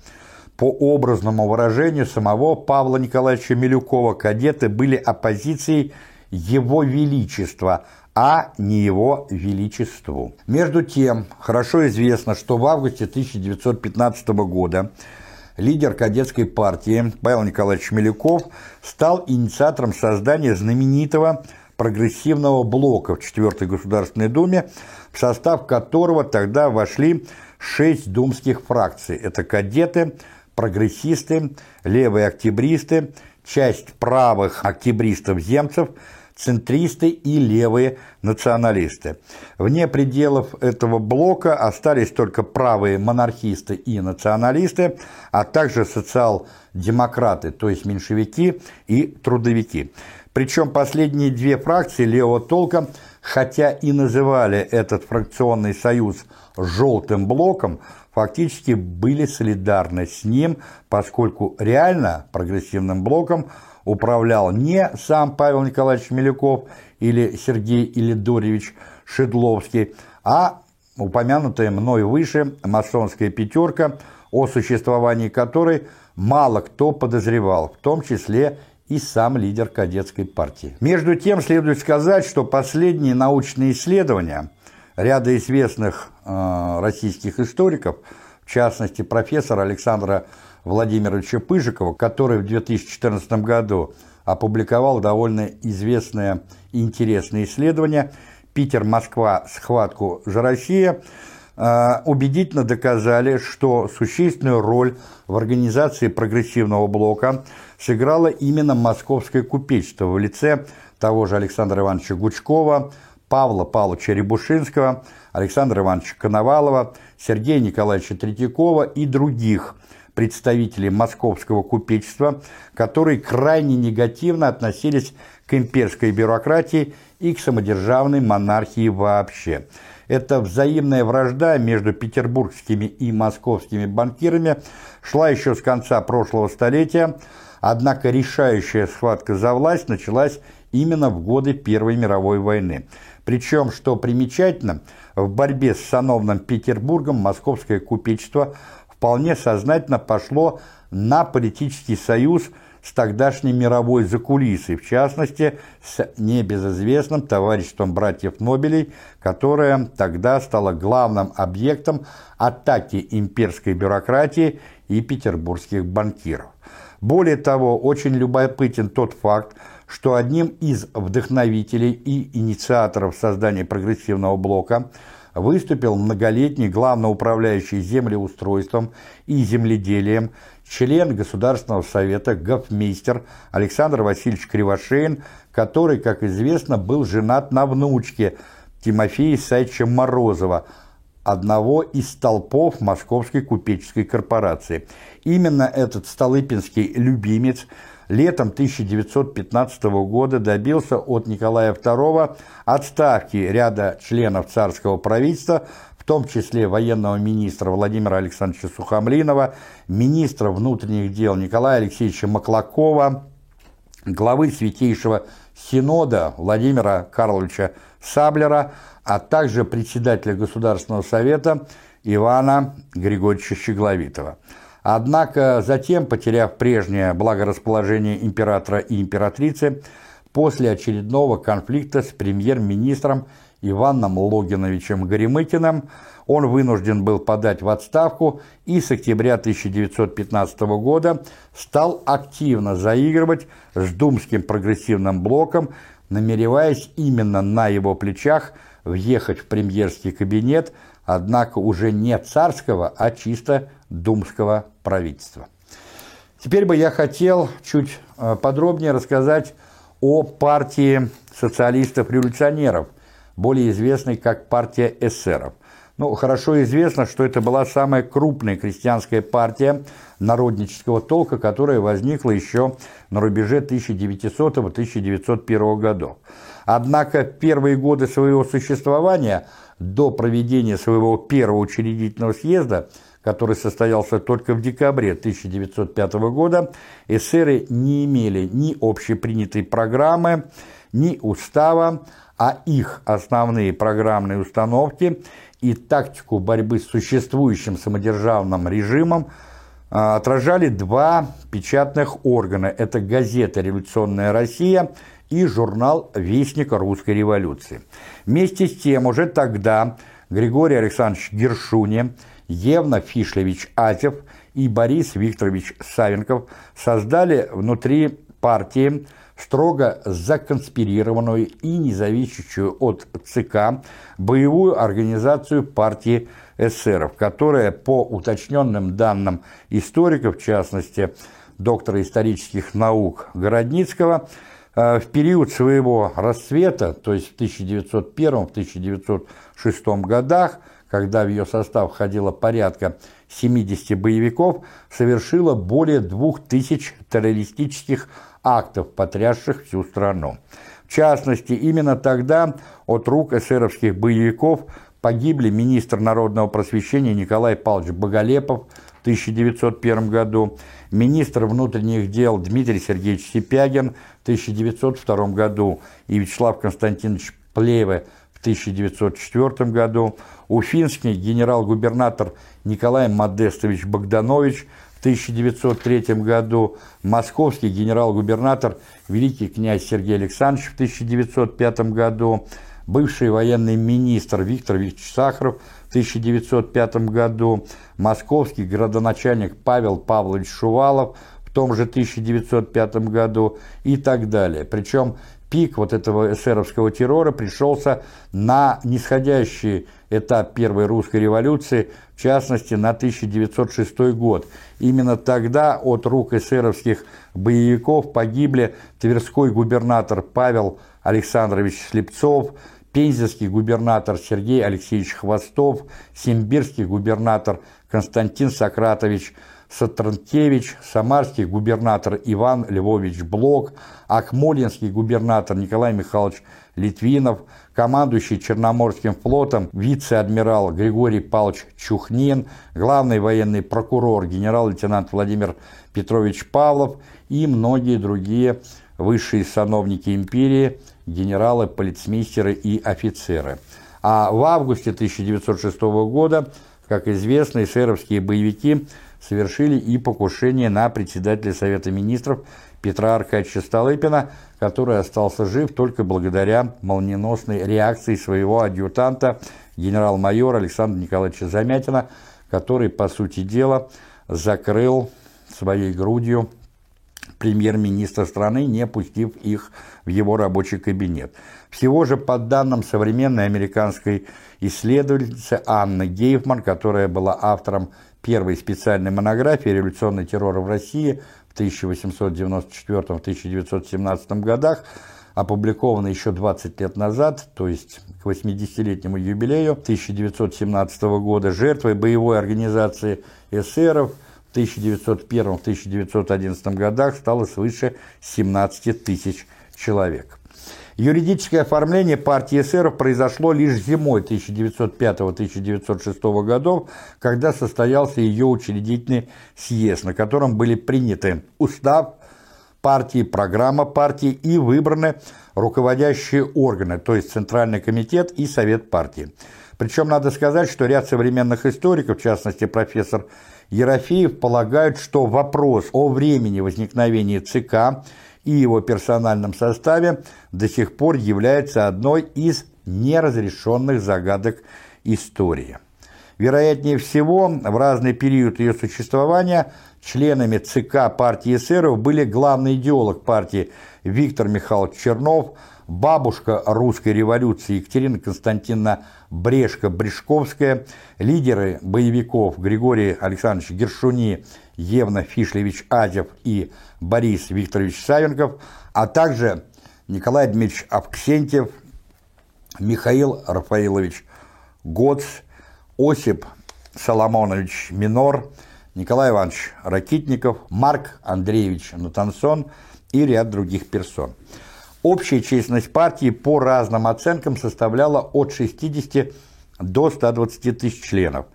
[SPEAKER 1] по образному выражению самого Павла Николаевича Милюкова, кадеты были оппозицией Его Величества, а не Его Величеству. Между тем, хорошо известно, что в августе 1915 года лидер кадетской партии Павел Николаевич Милюков стал инициатором создания знаменитого прогрессивного блока в 4 Государственной Думе, в состав которого тогда вошли шесть думских фракций. Это кадеты, прогрессисты, левые октябристы, часть правых октябристов-земцев – центристы и левые националисты. Вне пределов этого блока остались только правые монархисты и националисты, а также социал-демократы, то есть меньшевики и трудовики. Причем последние две фракции левого толка, хотя и называли этот фракционный союз «желтым блоком», фактически были солидарны с ним, поскольку реально прогрессивным блоком – управлял не сам Павел Николаевич Милюков или Сергей Илидорьевич Шедловский, а упомянутая мной выше масонская пятерка, о существовании которой мало кто подозревал, в том числе и сам лидер кадетской партии. Между тем, следует сказать, что последние научные исследования ряда известных э, российских историков, в частности профессора Александра Владимировича Пыжикова, который в 2014 году опубликовал довольно известное и интересное исследование «Питер-Москва. Схватку за Россию», э, убедительно доказали, что существенную роль в организации прогрессивного блока сыграло именно московское купечество в лице того же Александра Ивановича Гучкова, Павла Павловича Рябушинского, Александра Ивановича Коновалова, Сергея Николаевича Третьякова и других – представителей московского купечества, которые крайне негативно относились к имперской бюрократии и к самодержавной монархии вообще. Эта взаимная вражда между петербургскими и московскими банкирами шла еще с конца прошлого столетия, Однако решающая схватка за власть началась именно в годы Первой мировой войны. Причем, что примечательно, в борьбе с сановным Петербургом московское купечество вполне сознательно пошло на политический союз с тогдашней мировой закулисой, в частности, с небезызвестным товариществом братьев Нобелей, которое тогда стало главным объектом атаки имперской бюрократии и петербургских банкиров. Более того, очень любопытен тот факт, что одним из вдохновителей и инициаторов создания прогрессивного блока выступил многолетний главноуправляющий землеустройством и земледелием, член Государственного совета, гофмейстер Александр Васильевич Кривошеин, который, как известно, был женат на внучке Тимофея Исаевича Морозова, одного из столпов Московской купеческой корпорации. Именно этот столыпинский любимец – летом 1915 года добился от Николая II отставки ряда членов царского правительства, в том числе военного министра Владимира Александровича Сухомлинова, министра внутренних дел Николая Алексеевича Маклакова, главы Святейшего Синода Владимира Карловича Саблера, а также председателя Государственного совета Ивана Григорьевича Щегловитова. Однако затем, потеряв прежнее благорасположение императора и императрицы, после очередного конфликта с премьер-министром Иваном Логиновичем Горемыкиным, он вынужден был подать в отставку и с октября 1915 года стал активно заигрывать с думским прогрессивным блоком, намереваясь именно на его плечах въехать в премьерский кабинет, однако уже не царского, а чисто думского правительства. Теперь бы я хотел чуть э, подробнее рассказать о партии социалистов-революционеров, более известной как партия эсеров. Ну, хорошо известно, что это была самая крупная крестьянская партия народнического толка, которая возникла еще на рубеже 1900-1901 годов. Однако первые годы своего существования, до проведения своего первого учредительного съезда – который состоялся только в декабре 1905 года, эсеры не имели ни общепринятой программы, ни устава, а их основные программные установки и тактику борьбы с существующим самодержавным режимом а, отражали два печатных органа. Это газета «Революционная Россия» и журнал «Вестник русской революции». Вместе с тем уже тогда Григорий Александрович Гершуни Евна Фишлевич Азев и Борис Викторович Савенков создали внутри партии строго законспирированную и независящую от ЦК боевую организацию партии эсеров, которая по уточненным данным историков, в частности доктора исторических наук Городницкого, в период своего расцвета, то есть в 1901-1906 годах, когда в ее состав входило порядка 70 боевиков, совершила более 2000 террористических актов, потрясших всю страну. В частности, именно тогда от рук эсеровских боевиков погибли министр народного просвещения Николай Павлович Боголепов в 1901 году, министр внутренних дел Дмитрий Сергеевич Сипягин в 1902 году и Вячеслав Константинович Плеве в 1904 году, уфимский генерал-губернатор Николай Модестович Богданович в 1903 году, московский генерал-губернатор великий князь Сергей Александрович в 1905 году, бывший военный министр Виктор Викторович Сахаров 1905 году, московский градоначальник Павел Павлович Шувалов в том же 1905 году и так далее. Причем пик вот этого эсеровского террора пришелся на нисходящий этап Первой русской революции, в частности, на 1906 год. Именно тогда от рук эсеровских боевиков погибли Тверской губернатор Павел Александрович Слепцов, Пензенский губернатор Сергей Алексеевич Хвостов, Симбирский губернатор Константин Сократович Сатранкевич, самарский губернатор Иван Львович Блок, Акмолинский губернатор Николай Михайлович Литвинов, командующий Черноморским флотом вице-адмирал Григорий Павлович Чухнин, главный военный прокурор генерал-лейтенант Владимир Петрович Павлов и многие другие высшие сановники империи, генералы, полицмейстеры и офицеры. А в августе 1906 года, как известно, эсеровские боевики совершили и покушение на председателя Совета Министров Петра Аркадьевича Столыпина, который остался жив только благодаря молниеносной реакции своего адъютанта генерал-майора Александра Николаевича Замятина, который, по сути дела, закрыл своей грудью премьер-министра страны, не пустив их в его рабочий кабинет. Всего же, по данным современной американской исследовательницы Анны Гейфман, которая была автором первой специальной монографии «Революционный террор в России» в 1894-1917 годах, опубликованной еще 20 лет назад, то есть к 80-летнему юбилею 1917 года, жертвой боевой организации эсеров – в 1901-1911 годах стало свыше 17 тысяч человек. Юридическое оформление партии эсеров произошло лишь зимой 1905-1906 годов, когда состоялся ее учредительный съезд, на котором были приняты устав партии, программа партии и выбраны руководящие органы, то есть Центральный комитет и Совет партии. Причем надо сказать, что ряд современных историков, в частности профессор Ерофеев полагают, что вопрос о времени возникновения ЦК и его персональном составе до сих пор является одной из неразрешенных загадок истории. Вероятнее всего, в разный период ее существования членами ЦК партии эсеров были главный идеолог партии Виктор Михайлович Чернов, бабушка русской революции Екатерина Константиновна Брешко-Брешковская, лидеры боевиков Григорий Александрович Гершуни, Евна Фишлевич Азев и Борис Викторович Савенков, а также Николай Дмитриевич Авксентьев, Михаил Рафаилович Гоц, Осип Соломонович Минор, Николай Иванович Ракитников, Марк Андреевич Натансон и ряд других персон. Общая численность партии по разным оценкам составляла от 60 до 120 тысяч членов.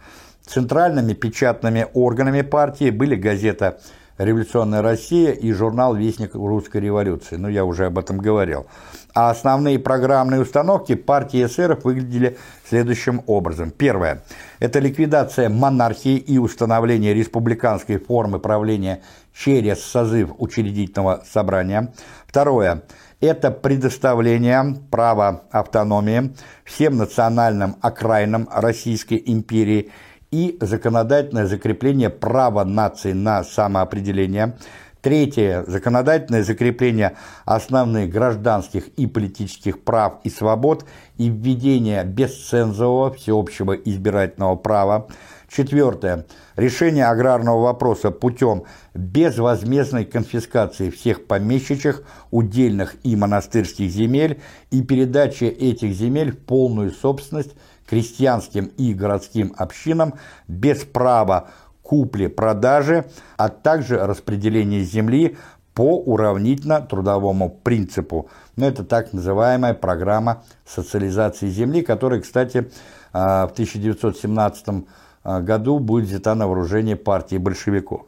[SPEAKER 1] Центральными печатными органами партии были газета «Революционная Россия» и журнал «Вестник русской революции». Ну, я уже об этом говорил. А основные программные установки партии эсеров выглядели следующим образом. Первое – это ликвидация монархии и установление республиканской формы правления через созыв учредительного собрания. Второе – это предоставление права автономии всем национальным окраинам Российской империи и законодательное закрепление права нации на самоопределение. Третье. Законодательное закрепление основных гражданских и политических прав и свобод и введение бесцензового всеобщего избирательного права. Четвертое. Решение аграрного вопроса путем безвозмездной конфискации всех помещичьих, удельных и монастырских земель и передачи этих земель в полную собственность крестьянским и городским общинам без права купли-продажи, а также распределение земли по уравнительно-трудовому принципу. Но это так называемая программа социализации земли, которая, кстати, а, в 1917 году году будет взята на вооружение партии большевиков.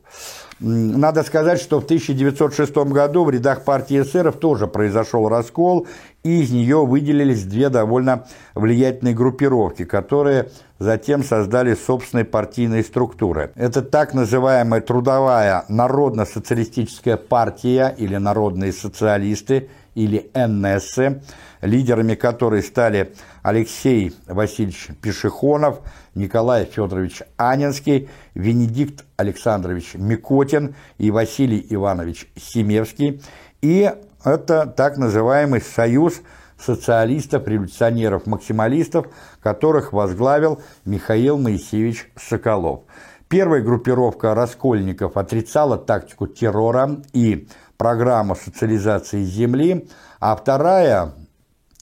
[SPEAKER 1] Надо сказать, что в 1906 году в рядах партии эсеров тоже произошел раскол, и из нее выделились две довольно влиятельные группировки, которые затем создали собственные партийные структуры. Это так называемая трудовая народно-социалистическая партия или народные социалисты или НС, лидерами которой стали Алексей Васильевич Пешехонов, Николай Федорович Анинский, Венедикт Александрович Микотин и Василий Иванович Семевский. И это так называемый «Союз социалистов-революционеров-максималистов», которых возглавил Михаил Моисеевич Соколов. Первая группировка раскольников отрицала тактику террора и программу социализации земли, а вторая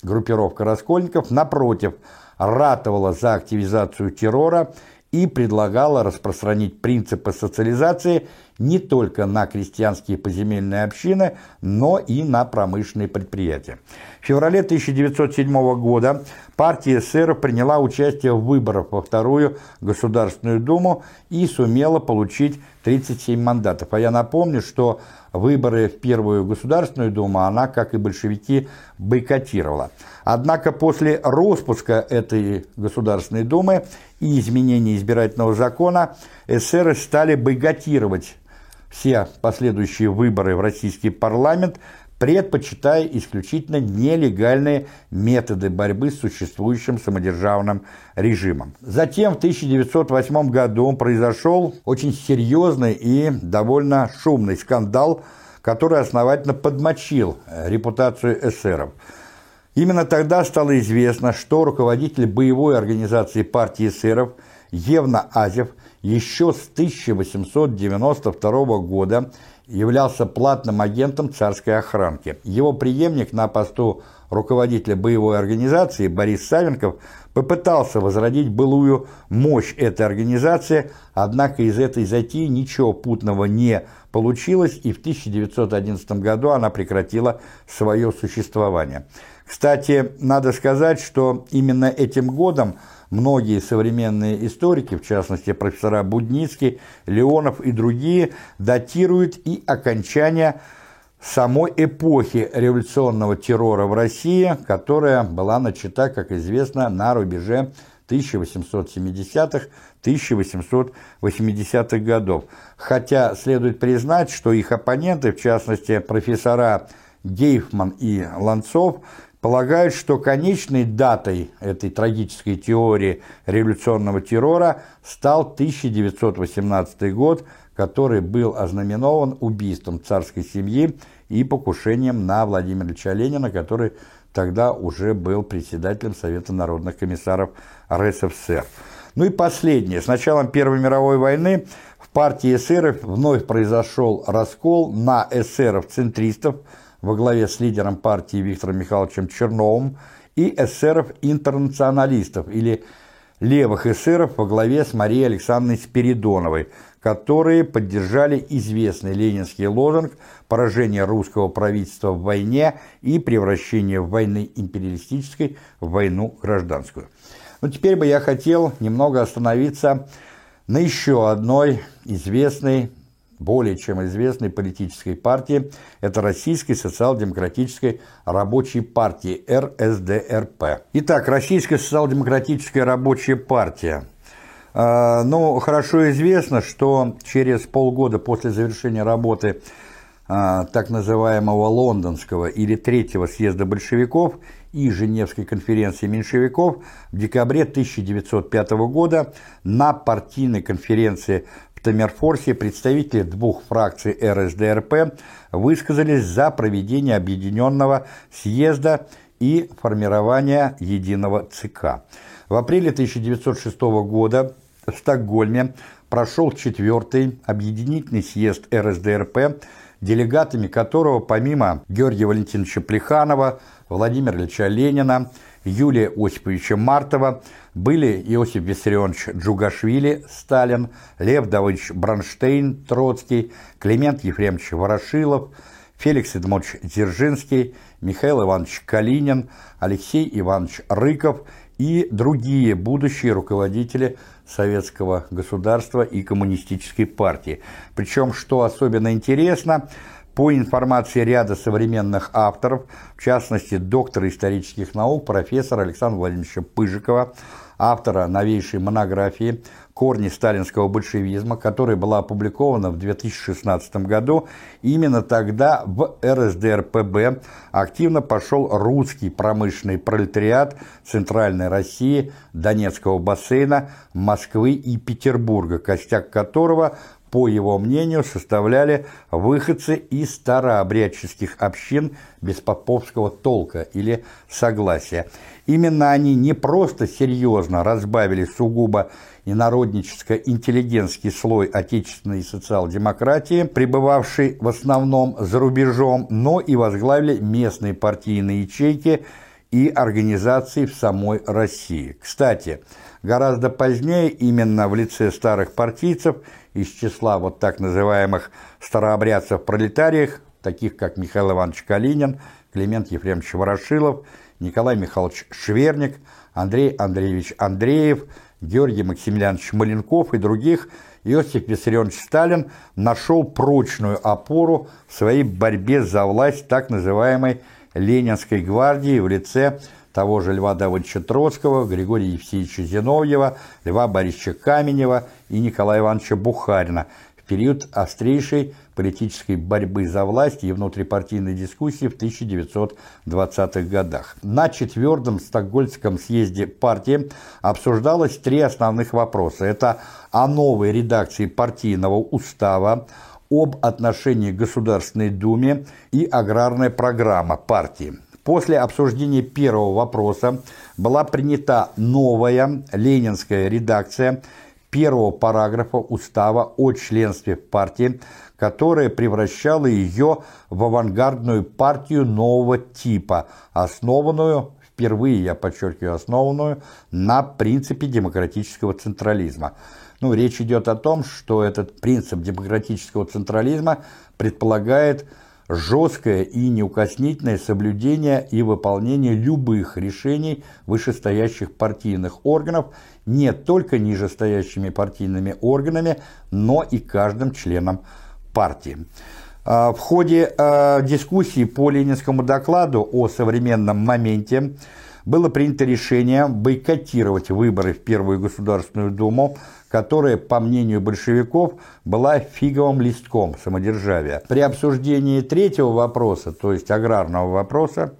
[SPEAKER 1] группировка раскольников, напротив, ратовала за активизацию террора и предлагала распространить принципы социализации не только на крестьянские поземельные общины, но и на промышленные предприятия. В феврале 1907 года партия эсеров приняла участие в выборах во Вторую Государственную Думу и сумела получить 37 мандатов. А я напомню, что выборы в Первую Государственную Думу она, как и большевики, бойкотировала. Однако после распуска этой Государственной Думы и изменения избирательного закона эсеры стали бойкотировать все последующие выборы в российский парламент, предпочитая исключительно нелегальные методы борьбы с существующим самодержавным режимом. Затем в 1908 году произошел очень серьезный и довольно шумный скандал, который основательно подмочил репутацию эсеров. Именно тогда стало известно, что руководитель боевой организации партии эсеров Евна Азев еще с 1892 года являлся платным агентом царской охранки. Его преемник на посту руководителя боевой организации Борис Савенков попытался возродить былую мощь этой организации, однако из этой затеи ничего путного не получилось, и в 1911 году она прекратила свое существование. Кстати, надо сказать, что именно этим годом Многие современные историки, в частности профессора Будницкий, Леонов и другие, датируют и окончание самой эпохи революционного террора в России, которая была начата, как известно, на рубеже 1870-1880-х годов. Хотя следует признать, что их оппоненты, в частности профессора Гейфман и Ланцов, полагают, что конечной датой этой трагической теории революционного террора стал 1918 год, который был ознаменован убийством царской семьи и покушением на Владимира Ильича Ленина, который тогда уже был председателем Совета народных комиссаров РСФСР. Ну и последнее. С началом Первой мировой войны в партии эсеров вновь произошел раскол на эсеров-центристов, во главе с лидером партии Виктором Михайловичем Черновым и эсеров-интернационалистов или левых эсеров во главе с Марией Александровной Спиридоновой, которые поддержали известный ленинский лозунг «Поражение русского правительства в войне и превращение войны империалистической в войну гражданскую». Но теперь бы я хотел немного остановиться на еще одной известной более чем известной политической партии, это Российской социал-демократической рабочей партии, РСДРП. Итак, Российская социал-демократическая рабочая партия. Э, ну, хорошо известно, что через полгода после завершения работы э, так называемого лондонского или третьего съезда большевиков и Женевской конференции меньшевиков в декабре 1905 года на партийной конференции Тамерфорсе представители двух фракций РСДРП высказались за проведение объединенного съезда и формирование единого ЦК. В апреле 1906 года в Стокгольме прошел четвертый объединительный съезд РСДРП, делегатами которого помимо Георгия Валентиновича Плеханова, Владимира Ильича Ленина, Юлия Осиповича Мартова были Иосиф Виссарионович Джугашвили, Сталин, Лев Давыдович Бронштейн, Троцкий, Климент Ефремович Ворошилов, Феликс Эдмович Дзержинский, Михаил Иванович Калинин, Алексей Иванович Рыков и другие будущие руководители советского государства и коммунистической партии. Причем, что особенно интересно – по информации ряда современных авторов, в частности, доктора исторических наук, профессора Александра Владимировича Пыжикова, автора новейшей монографии «Корни сталинского большевизма», которая была опубликована в 2016 году, именно тогда в РСДРПБ активно пошел русский промышленный пролетариат Центральной России, Донецкого бассейна, Москвы и Петербурга, костяк которого по его мнению, составляли выходцы из старообрядческих общин беспоповского толка или согласия. Именно они не просто серьезно разбавили сугубо инородническо-интеллигентский слой отечественной социал-демократии, пребывавший в основном за рубежом, но и возглавили местные партийные ячейки и организаций в самой России. Кстати, гораздо позднее именно в лице старых партийцев из числа вот так называемых старообрядцев-пролетариев, таких как Михаил Иванович Калинин, Климент Ефремович Ворошилов, Николай Михайлович Шверник, Андрей Андреевич Андреев, Георгий Максимiliaнович Маленков и других, Иосиф Виссарионович Сталин нашел прочную опору в своей борьбе за власть так называемой Ленинской гвардии в лице того же Льва Давыдовича Троцкого, Григория Евсеевича Зиновьева, Льва Борисовича Каменева и Николая Ивановича Бухарина в период острейшей политической борьбы за власть и внутрипартийной дискуссии в 1920-х годах. На четвертом Стокгольмском съезде партии обсуждалось три основных вопроса. Это о новой редакции партийного устава, об отношении к Государственной Думе и аграрная программа партии. После обсуждения первого вопроса была принята новая ленинская редакция первого параграфа устава о членстве в партии, которая превращала ее в авангардную партию нового типа, основанную, впервые, я подчеркиваю, основанную на принципе демократического централизма. Ну, речь идет о том, что этот принцип демократического централизма предполагает жесткое и неукоснительное соблюдение и выполнение любых решений вышестоящих партийных органов не только нижестоящими партийными органами, но и каждым членом партии. А, в ходе а, дискуссии по ленинскому докладу о современном моменте было принято решение бойкотировать выборы в Первую Государственную Думу, которая, по мнению большевиков, была фиговым листком самодержавия. При обсуждении третьего вопроса, то есть аграрного вопроса,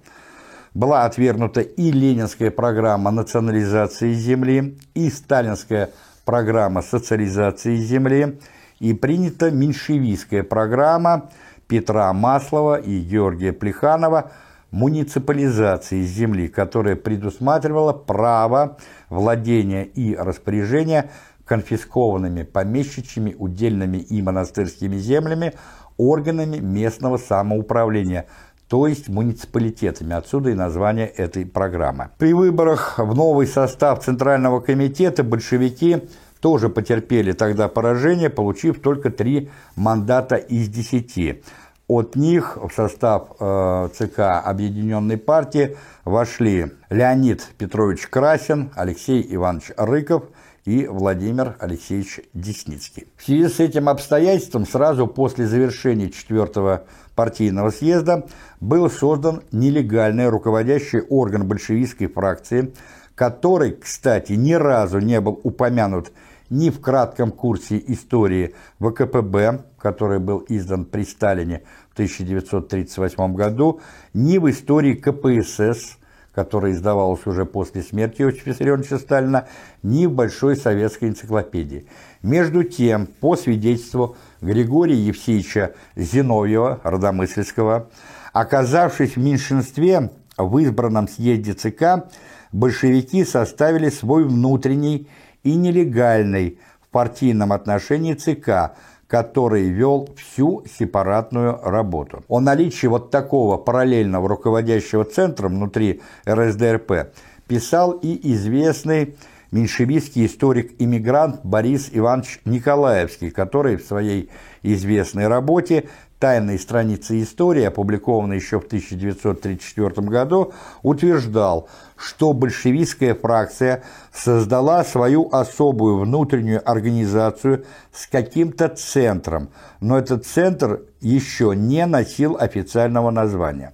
[SPEAKER 1] была отвергнута и ленинская программа национализации земли, и сталинская программа социализации земли, и принята меньшевистская программа Петра Маслова и Георгия Плеханова муниципализации земли, которая предусматривала право владения и распоряжения конфискованными помещичьими, удельными и монастырскими землями органами местного самоуправления, то есть муниципалитетами, отсюда и название этой программы. При выборах в новый состав Центрального комитета большевики тоже потерпели тогда поражение, получив только три мандата из десяти. От них в состав э, ЦК Объединенной партии вошли Леонид Петрович Красин, Алексей Иванович Рыков – и Владимир Алексеевич Десницкий. В связи с этим обстоятельством сразу после завершения четвертого партийного съезда был создан нелегальный руководящий орган большевистской фракции, который, кстати, ни разу не был упомянут ни в кратком курсе истории ВКПБ, который был издан при Сталине в 1938 году, ни в истории КПСС, которая издавалась уже после смерти Иосифа Виссарионовича Сталина, ни в Большой советской энциклопедии. Между тем, по свидетельству Григория Евсеевича Зиновьева, родомысльского, оказавшись в меньшинстве в избранном съезде ЦК, большевики составили свой внутренний и нелегальный в партийном отношении ЦК – который вел всю сепаратную работу. О наличии вот такого параллельного руководящего центра внутри РСДРП писал и известный меньшевистский историк-иммигрант Борис Иванович Николаевский, который в своей известной работе «Тайные страницы истории», опубликованной еще в 1934 году, утверждал, что большевистская фракция создала свою особую внутреннюю организацию с каким-то центром, но этот центр еще не носил официального названия.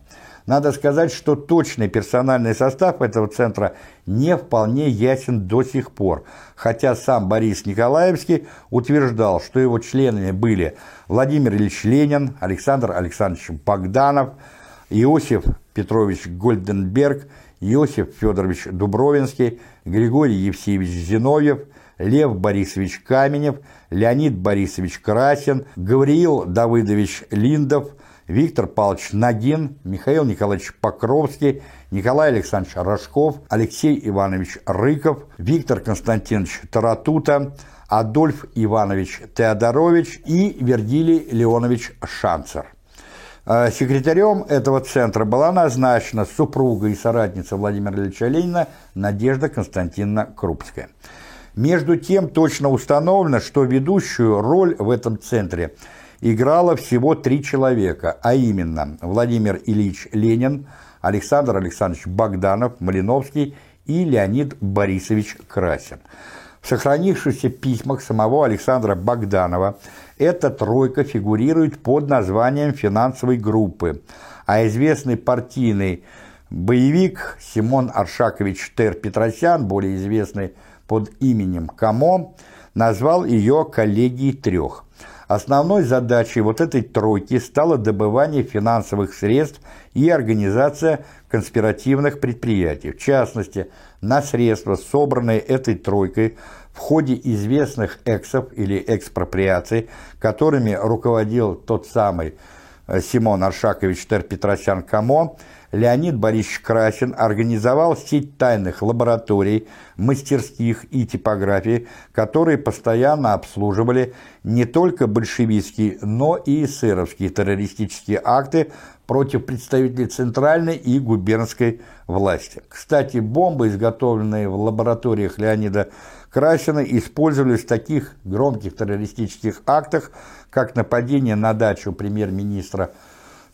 [SPEAKER 1] Надо сказать, что точный персональный состав этого центра не вполне ясен до сих пор, хотя сам Борис Николаевский утверждал, что его членами были Владимир Ильич Ленин, Александр Александрович Богданов, Иосиф Петрович Гольденберг, Иосиф Федорович Дубровинский, Григорий Евсеевич Зиновьев, Лев Борисович Каменев, Леонид Борисович Красин, Гавриил Давыдович Линдов, Виктор Павлович Нагин, Михаил Николаевич Покровский, Николай Александрович Рожков, Алексей Иванович Рыков, Виктор Константинович Таратута, Адольф Иванович Теодорович и Вергилий Леонович Шанцер. А секретарем этого центра была назначена супруга и соратница Владимира Ильича Ленина Надежда Константиновна Крупская. Между тем точно установлено, что ведущую роль в этом центре играло всего три человека, а именно Владимир Ильич Ленин, Александр Александрович Богданов, Малиновский и Леонид Борисович Красин. В сохранившихся письмах самого Александра Богданова эта тройка фигурирует под названием финансовой группы, а известный партийный боевик Симон Аршакович Тер-Петросян, более известный под именем Камо, назвал ее коллегией трех. Основной задачей вот этой тройки стало добывание финансовых средств и организация конспиративных предприятий. В частности, на средства, собранные этой тройкой в ходе известных эксов или экспроприаций, которыми руководил тот самый э, Симон Аршакович Тер-Петросян-Камо, Леонид Борисович Красин организовал сеть тайных лабораторий, мастерских и типографий, которые постоянно обслуживали не только большевистские, но и эсеровские террористические акты против представителей центральной и губернской власти. Кстати, бомбы, изготовленные в лабораториях Леонида Красина, использовались в таких громких террористических актах, как нападение на дачу премьер-министра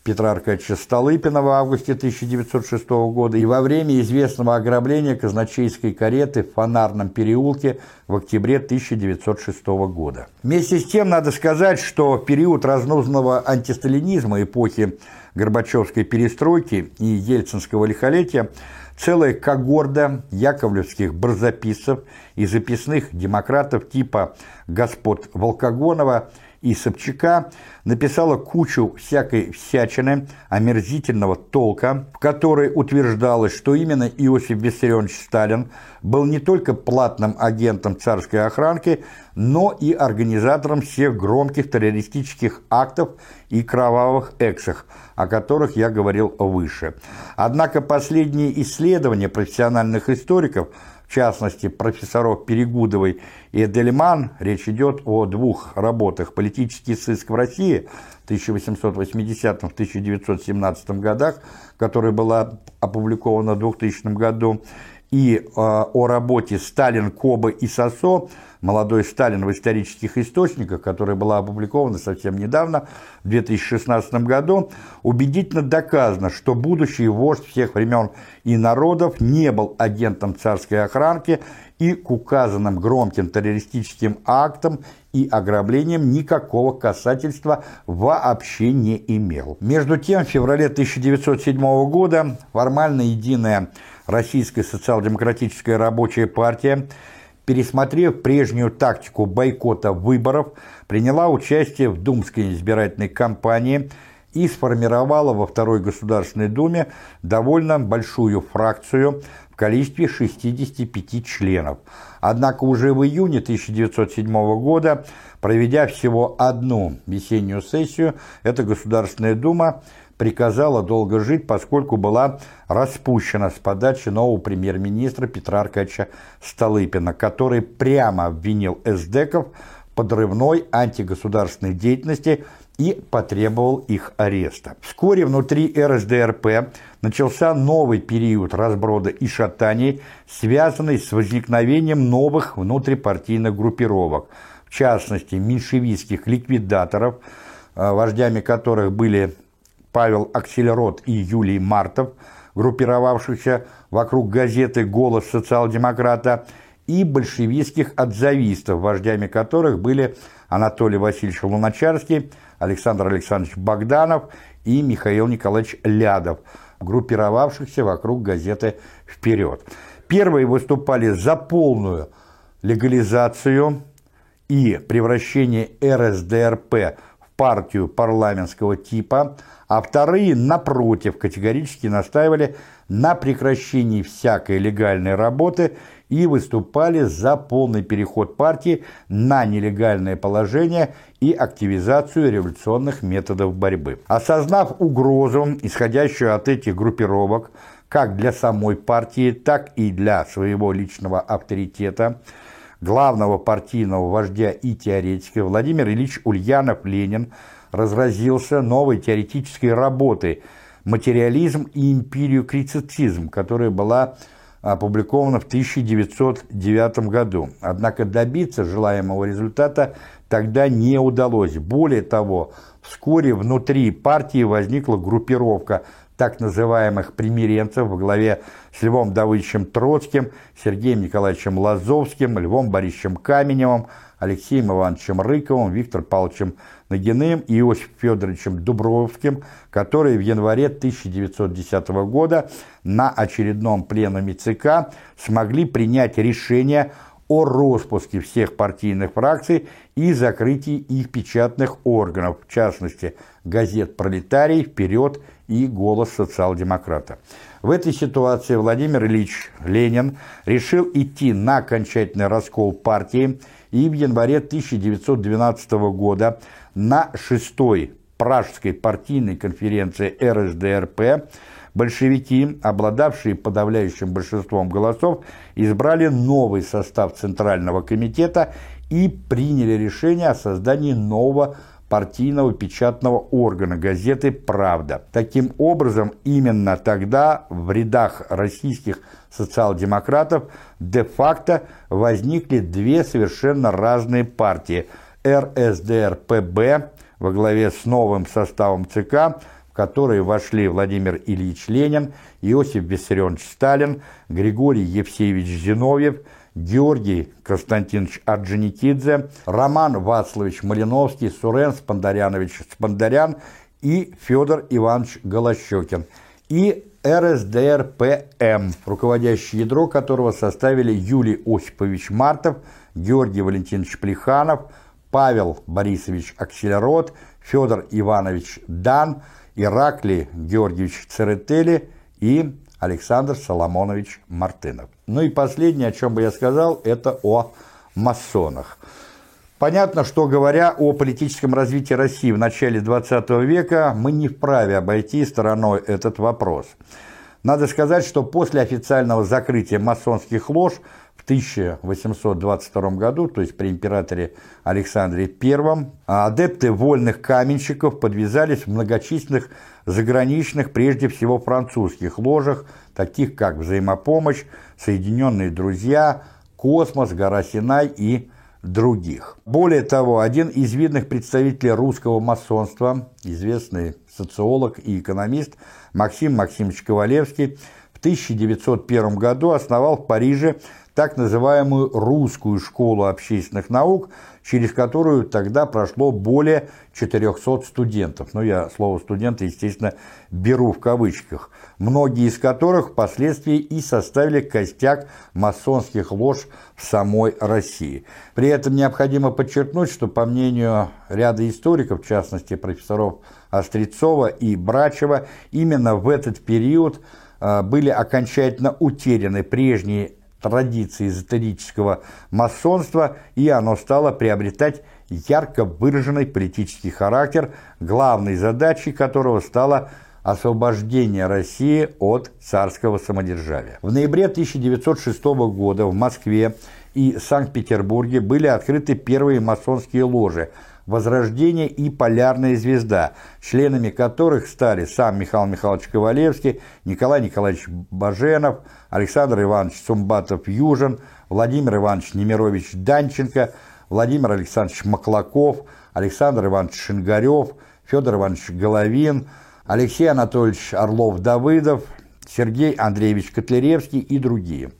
[SPEAKER 1] Петра Аркадьевича Столыпина в августе 1906 года и во время известного ограбления казначейской кареты в Фонарном переулке в октябре 1906 года. Вместе с тем, надо сказать, что в период разнузного антисталинизма эпохи Горбачевской перестройки и ельцинского лихолетия целая когорда яковлевских барзаписцев и записных демократов типа господ Волкогонова – и Собчака написала кучу всякой всячины омерзительного толка, в которой утверждалось, что именно Иосиф Виссарионович Сталин был не только платным агентом царской охранки, но и организатором всех громких террористических актов и кровавых эксах, о которых я говорил выше. Однако последние исследования профессиональных историков – в частности профессоров Перегудовой и Эдельман, речь идет о двух работах «Политический сыск в России» в 1880-1917 годах, которая была опубликована в 2000 году, и э, о работе «Сталин, Коба и Сосо» «Молодой Сталин в исторических источниках», которая была опубликована совсем недавно, в 2016 году, убедительно доказано, что будущий вождь всех времен и народов не был агентом царской охранки и к указанным громким террористическим актам и ограблениям никакого касательства вообще не имел. Между тем, в феврале 1907 года формально единая Российская социал-демократическая рабочая партия, пересмотрев прежнюю тактику бойкота выборов, приняла участие в Думской избирательной кампании и сформировала во Второй Государственной Думе довольно большую фракцию в количестве 65 членов. Однако уже в июне 1907 года, проведя всего одну весеннюю сессию, эта Государственная Дума приказала долго жить, поскольку была распущена с подачи нового премьер-министра Петра Аркадьевича Столыпина, который прямо обвинил эсдеков в подрывной антигосударственной деятельности и потребовал их ареста. Вскоре внутри РСДРП начался новый период разброда и шатаний, связанный с возникновением новых внутрипартийных группировок, в частности, меньшевистских ликвидаторов, э, вождями которых были Павел Акселерот и Юлий Мартов, группировавшихся вокруг газеты «Голос социал-демократа», и большевистских отзавистов, вождями которых были Анатолий Васильевич Луначарский, Александр Александрович Богданов и Михаил Николаевич Лядов, группировавшихся вокруг газеты «Вперед». Первые выступали за полную легализацию и превращение РСДРП в партию парламентского типа – а вторые, напротив, категорически настаивали на прекращении всякой легальной работы и выступали за полный переход партии на нелегальное положение и активизацию революционных методов борьбы. Осознав угрозу, исходящую от этих группировок, как для самой партии, так и для своего личного авторитета, главного партийного вождя и теоретика Владимир Ильич Ульянов-Ленин разразился новой теоретической работой «Материализм и империокритицизм», которая была опубликована в 1909 году. Однако добиться желаемого результата тогда не удалось. Более того, вскоре внутри партии возникла группировка так называемых примиренцев во главе с Львом Давыдовичем Троцким, Сергеем Николаевичем Лазовским, Львом Борисовичем Каменевым, Алексеем Ивановичем Рыковым, Виктором Павловичем Нагиным и Иосифом Федоровичем Дубровским, которые в январе 1910 года на очередном пленуме ЦК смогли принять решение о распуске всех партийных фракций и закрытии их печатных органов, в частности, газет «Пролетарий», «Вперед» и «Голос социал-демократа». В этой ситуации Владимир Ильич Ленин решил идти на окончательный раскол партии и в январе 1912 года на шестой Пражской партийной конференции РСДРП большевики, обладавшие подавляющим большинством голосов, избрали новый состав Центрального комитета и приняли решение о создании нового партийного печатного органа газеты «Правда». Таким образом, именно тогда в рядах российских социал-демократов де-факто возникли две совершенно разные партии – РСДРПБ во главе с новым составом ЦК, в которые вошли Владимир Ильич Ленин, Иосиф Виссарионович Сталин, Григорий Евсеевич Зиновьев – Георгий Константинович Орджоникидзе, Роман Вацлович Малиновский, Сурен Спандарянович Спандарян и Федор Иванович Голощекин. И РСДРПМ, руководящее ядро которого составили Юлий Осипович Мартов, Георгий Валентинович Плеханов, Павел Борисович Акселерот, Федор Иванович Дан, Ираклий Георгиевич Церетели и Александр Соломонович Мартынов. Ну и последнее, о чем бы я сказал, это о масонах. Понятно, что говоря о политическом развитии России в начале XX века, мы не вправе обойти стороной этот вопрос. Надо сказать, что после официального закрытия масонских лож 1822 году, то есть при императоре Александре I, адепты вольных каменщиков подвязались в многочисленных заграничных, прежде всего французских ложах, таких как «Взаимопомощь», «Соединенные друзья», «Космос», «Гора Синай» и других. Более того, один из видных представителей русского масонства, известный социолог и экономист Максим Максимович Ковалевский, в 1901 году основал в Париже так называемую «русскую школу общественных наук», через которую тогда прошло более 400 студентов. Ну, я слово «студенты», естественно, беру в кавычках. Многие из которых впоследствии и составили костяк масонских лож в самой России. При этом необходимо подчеркнуть, что, по мнению ряда историков, в частности, профессоров Острецова и Брачева, именно в этот период а, были окончательно утеряны прежние традиции эзотерического масонства, и оно стало приобретать ярко выраженный политический характер, главной задачей которого стало освобождение России от царского самодержавия. В ноябре 1906 года в Москве и Санкт-Петербурге были открыты первые масонские ложи – «Возрождение» и «Полярная звезда», членами которых стали сам Михаил Михайлович Ковалевский, Николай Николаевич Баженов, Александр Иванович Сумбатов-Южин, Владимир Иванович Немирович Данченко, Владимир Александрович Маклаков, Александр Иванович Шингарев, Федор Иванович Головин, Алексей Анатольевич Орлов-Давыдов, Сергей Андреевич Котляревский и другие.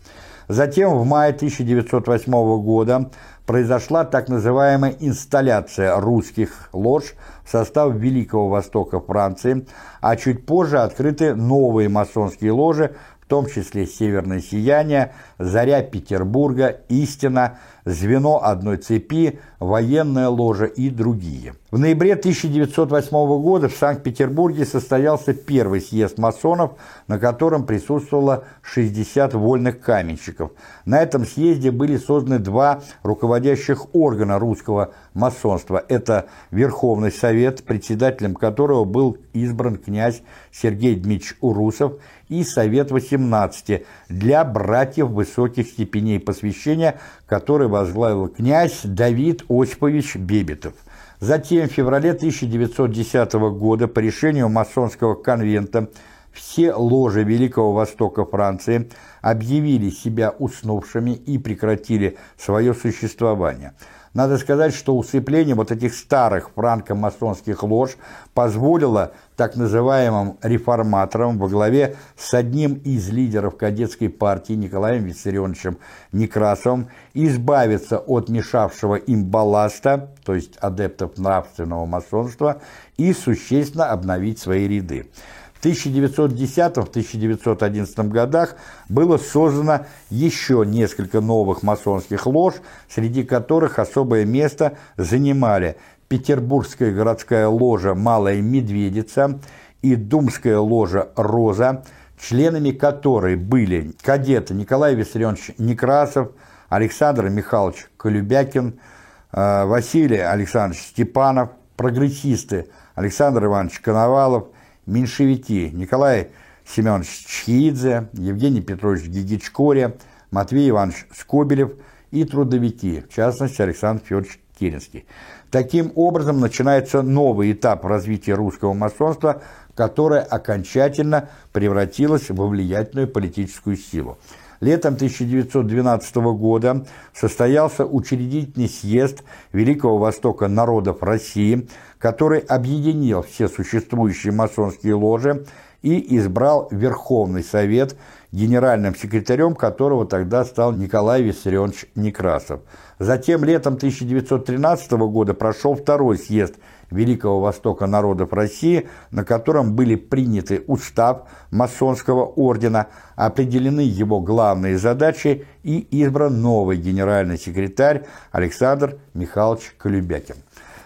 [SPEAKER 1] Затем в мае 1908 года произошла так называемая инсталляция русских лож в состав Великого Востока Франции, а чуть позже открыты новые масонские ложи, в том числе «Северное сияние», «Заря Петербурга», «Истина», «Звено одной цепи», «Военная ложа» и другие. В ноябре 1908 года в Санкт-Петербурге состоялся первый съезд масонов, на котором присутствовало 60 вольных каменщиков. На этом съезде были созданы два руководящих органа русского масонства. Это Верховный Совет, председателем которого был избран князь Сергей Дмитриевич Урусов, и Совет 18 для братьев высоких степеней посвящения, который возглавил князь Давид Осипович Бебетов. Затем в феврале 1910 года по решению масонского конвента все ложи Великого Востока Франции объявили себя уснувшими и прекратили свое существование – надо сказать, что усыпление вот этих старых франко-масонских лож позволило так называемым реформаторам во главе с одним из лидеров кадетской партии Николаем Виссарионовичем Некрасовым избавиться от мешавшего им балласта, то есть адептов нравственного масонства, и существенно обновить свои ряды. В 1910-1911 годах было создано еще несколько новых масонских лож, среди которых особое место занимали Петербургская городская ложа «Малая Медведица» и Думская ложа «Роза», членами которой были кадеты Николай Виссарионович Некрасов, Александр Михайлович Колюбякин, э, Василий Александрович Степанов, прогрессисты Александр Иванович Коновалов – меньшевики Николай Семенович Чхиидзе, Евгений Петрович Гигичкоря, Матвей Иванович Скобелев и трудовики, в частности Александр Федорович Керенский. Таким образом начинается новый этап развития русского масонства, которое окончательно превратилось во влиятельную политическую силу. Летом 1912 года состоялся учредительный съезд Великого Востока народов России, который объединил все существующие масонские ложи и избрал Верховный Совет, генеральным секретарем которого тогда стал Николай Виссарионович Некрасов. Затем летом 1913 года прошел второй съезд Великого Востока народов России, на котором были приняты устав масонского ордена, определены его главные задачи и избран новый генеральный секретарь Александр Михайлович Колюбякин.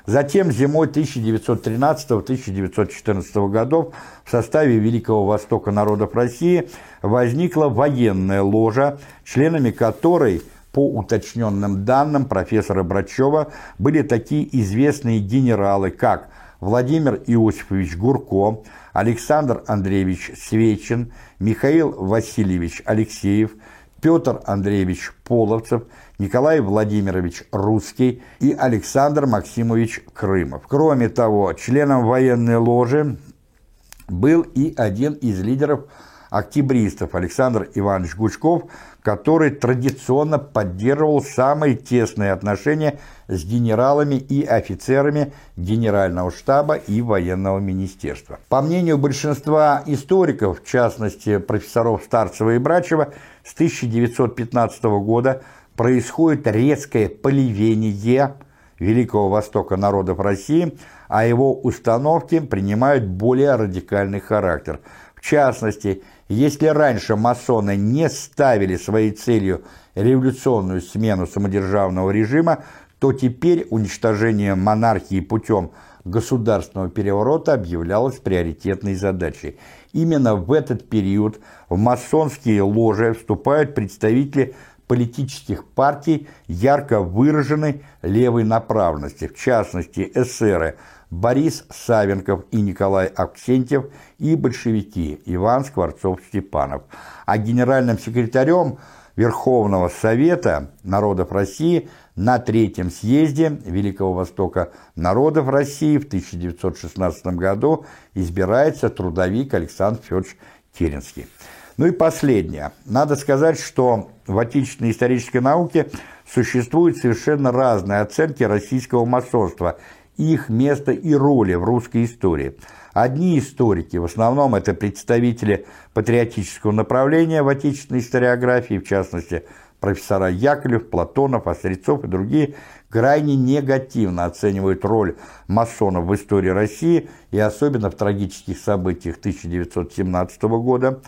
[SPEAKER 1] Затем зимой 1913-1914 годов в составе Великого Востока народов России возникла военная ложа, членами которой по уточненным данным профессора Брачева были такие известные генералы, как Владимир Иосифович Гурко, Александр Андреевич Свечин, Михаил Васильевич Алексеев, Петр Андреевич Половцев, Николай Владимирович Русский и Александр Максимович Крымов. Кроме того, членом военной ложи был и один из лидеров октябристов Александр Иванович Гучков, который традиционно поддерживал самые тесные отношения с генералами и офицерами Генерального штаба и военного министерства. По мнению большинства историков, в частности профессоров Старцева и Брачева, с 1915 года происходит резкое поливение Великого Востока народов России, а его установки принимают более радикальный характер. В частности, если раньше масоны не ставили своей целью революционную смену самодержавного режима, то теперь уничтожение монархии путем государственного переворота объявлялось приоритетной задачей. Именно в этот период в масонские ложи вступают представители политических партий ярко выраженной левой направленности, в частности эсеры – Борис Савенков и Николай Аксентьев и большевики Иван Скворцов-Степанов. А генеральным секретарем Верховного Совета народов России на Третьем съезде Великого Востока народов России в 1916 году избирается трудовик Александр Федорович Керенский. Ну и последнее. Надо сказать, что в отечественной исторической науке существуют совершенно разные оценки российского масонства – их место и роли в русской истории. Одни историки, в основном это представители патриотического направления в отечественной историографии, в частности, профессора Яковлев, Платонов, Острецов и другие, крайне негативно оценивают роль масонов в истории России и особенно в трагических событиях 1917 года.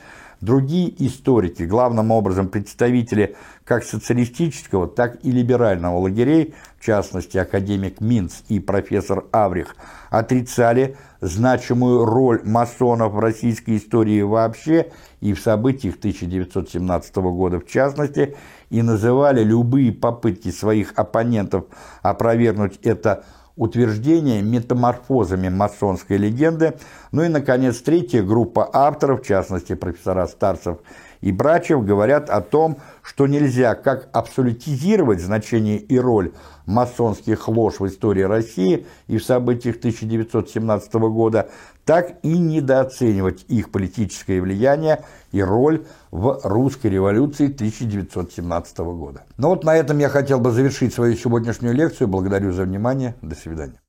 [SPEAKER 1] Другие историки, главным образом представители как социалистического, так и либерального лагерей, в частности академик Минц и профессор Аврих, отрицали значимую роль масонов в российской истории вообще и в событиях 1917 года в частности, и называли любые попытки своих оппонентов опровергнуть это утверждение метаморфозами масонской легенды. Ну и, наконец, третья группа авторов, в частности, профессора Старцев и Брачев говорят о том, что нельзя как абсолютизировать значение и роль масонских лож в истории России и в событиях 1917 года, так и недооценивать их политическое влияние и роль в русской революции 1917 года. Ну вот на этом я хотел бы завершить свою сегодняшнюю лекцию. Благодарю за внимание. До свидания.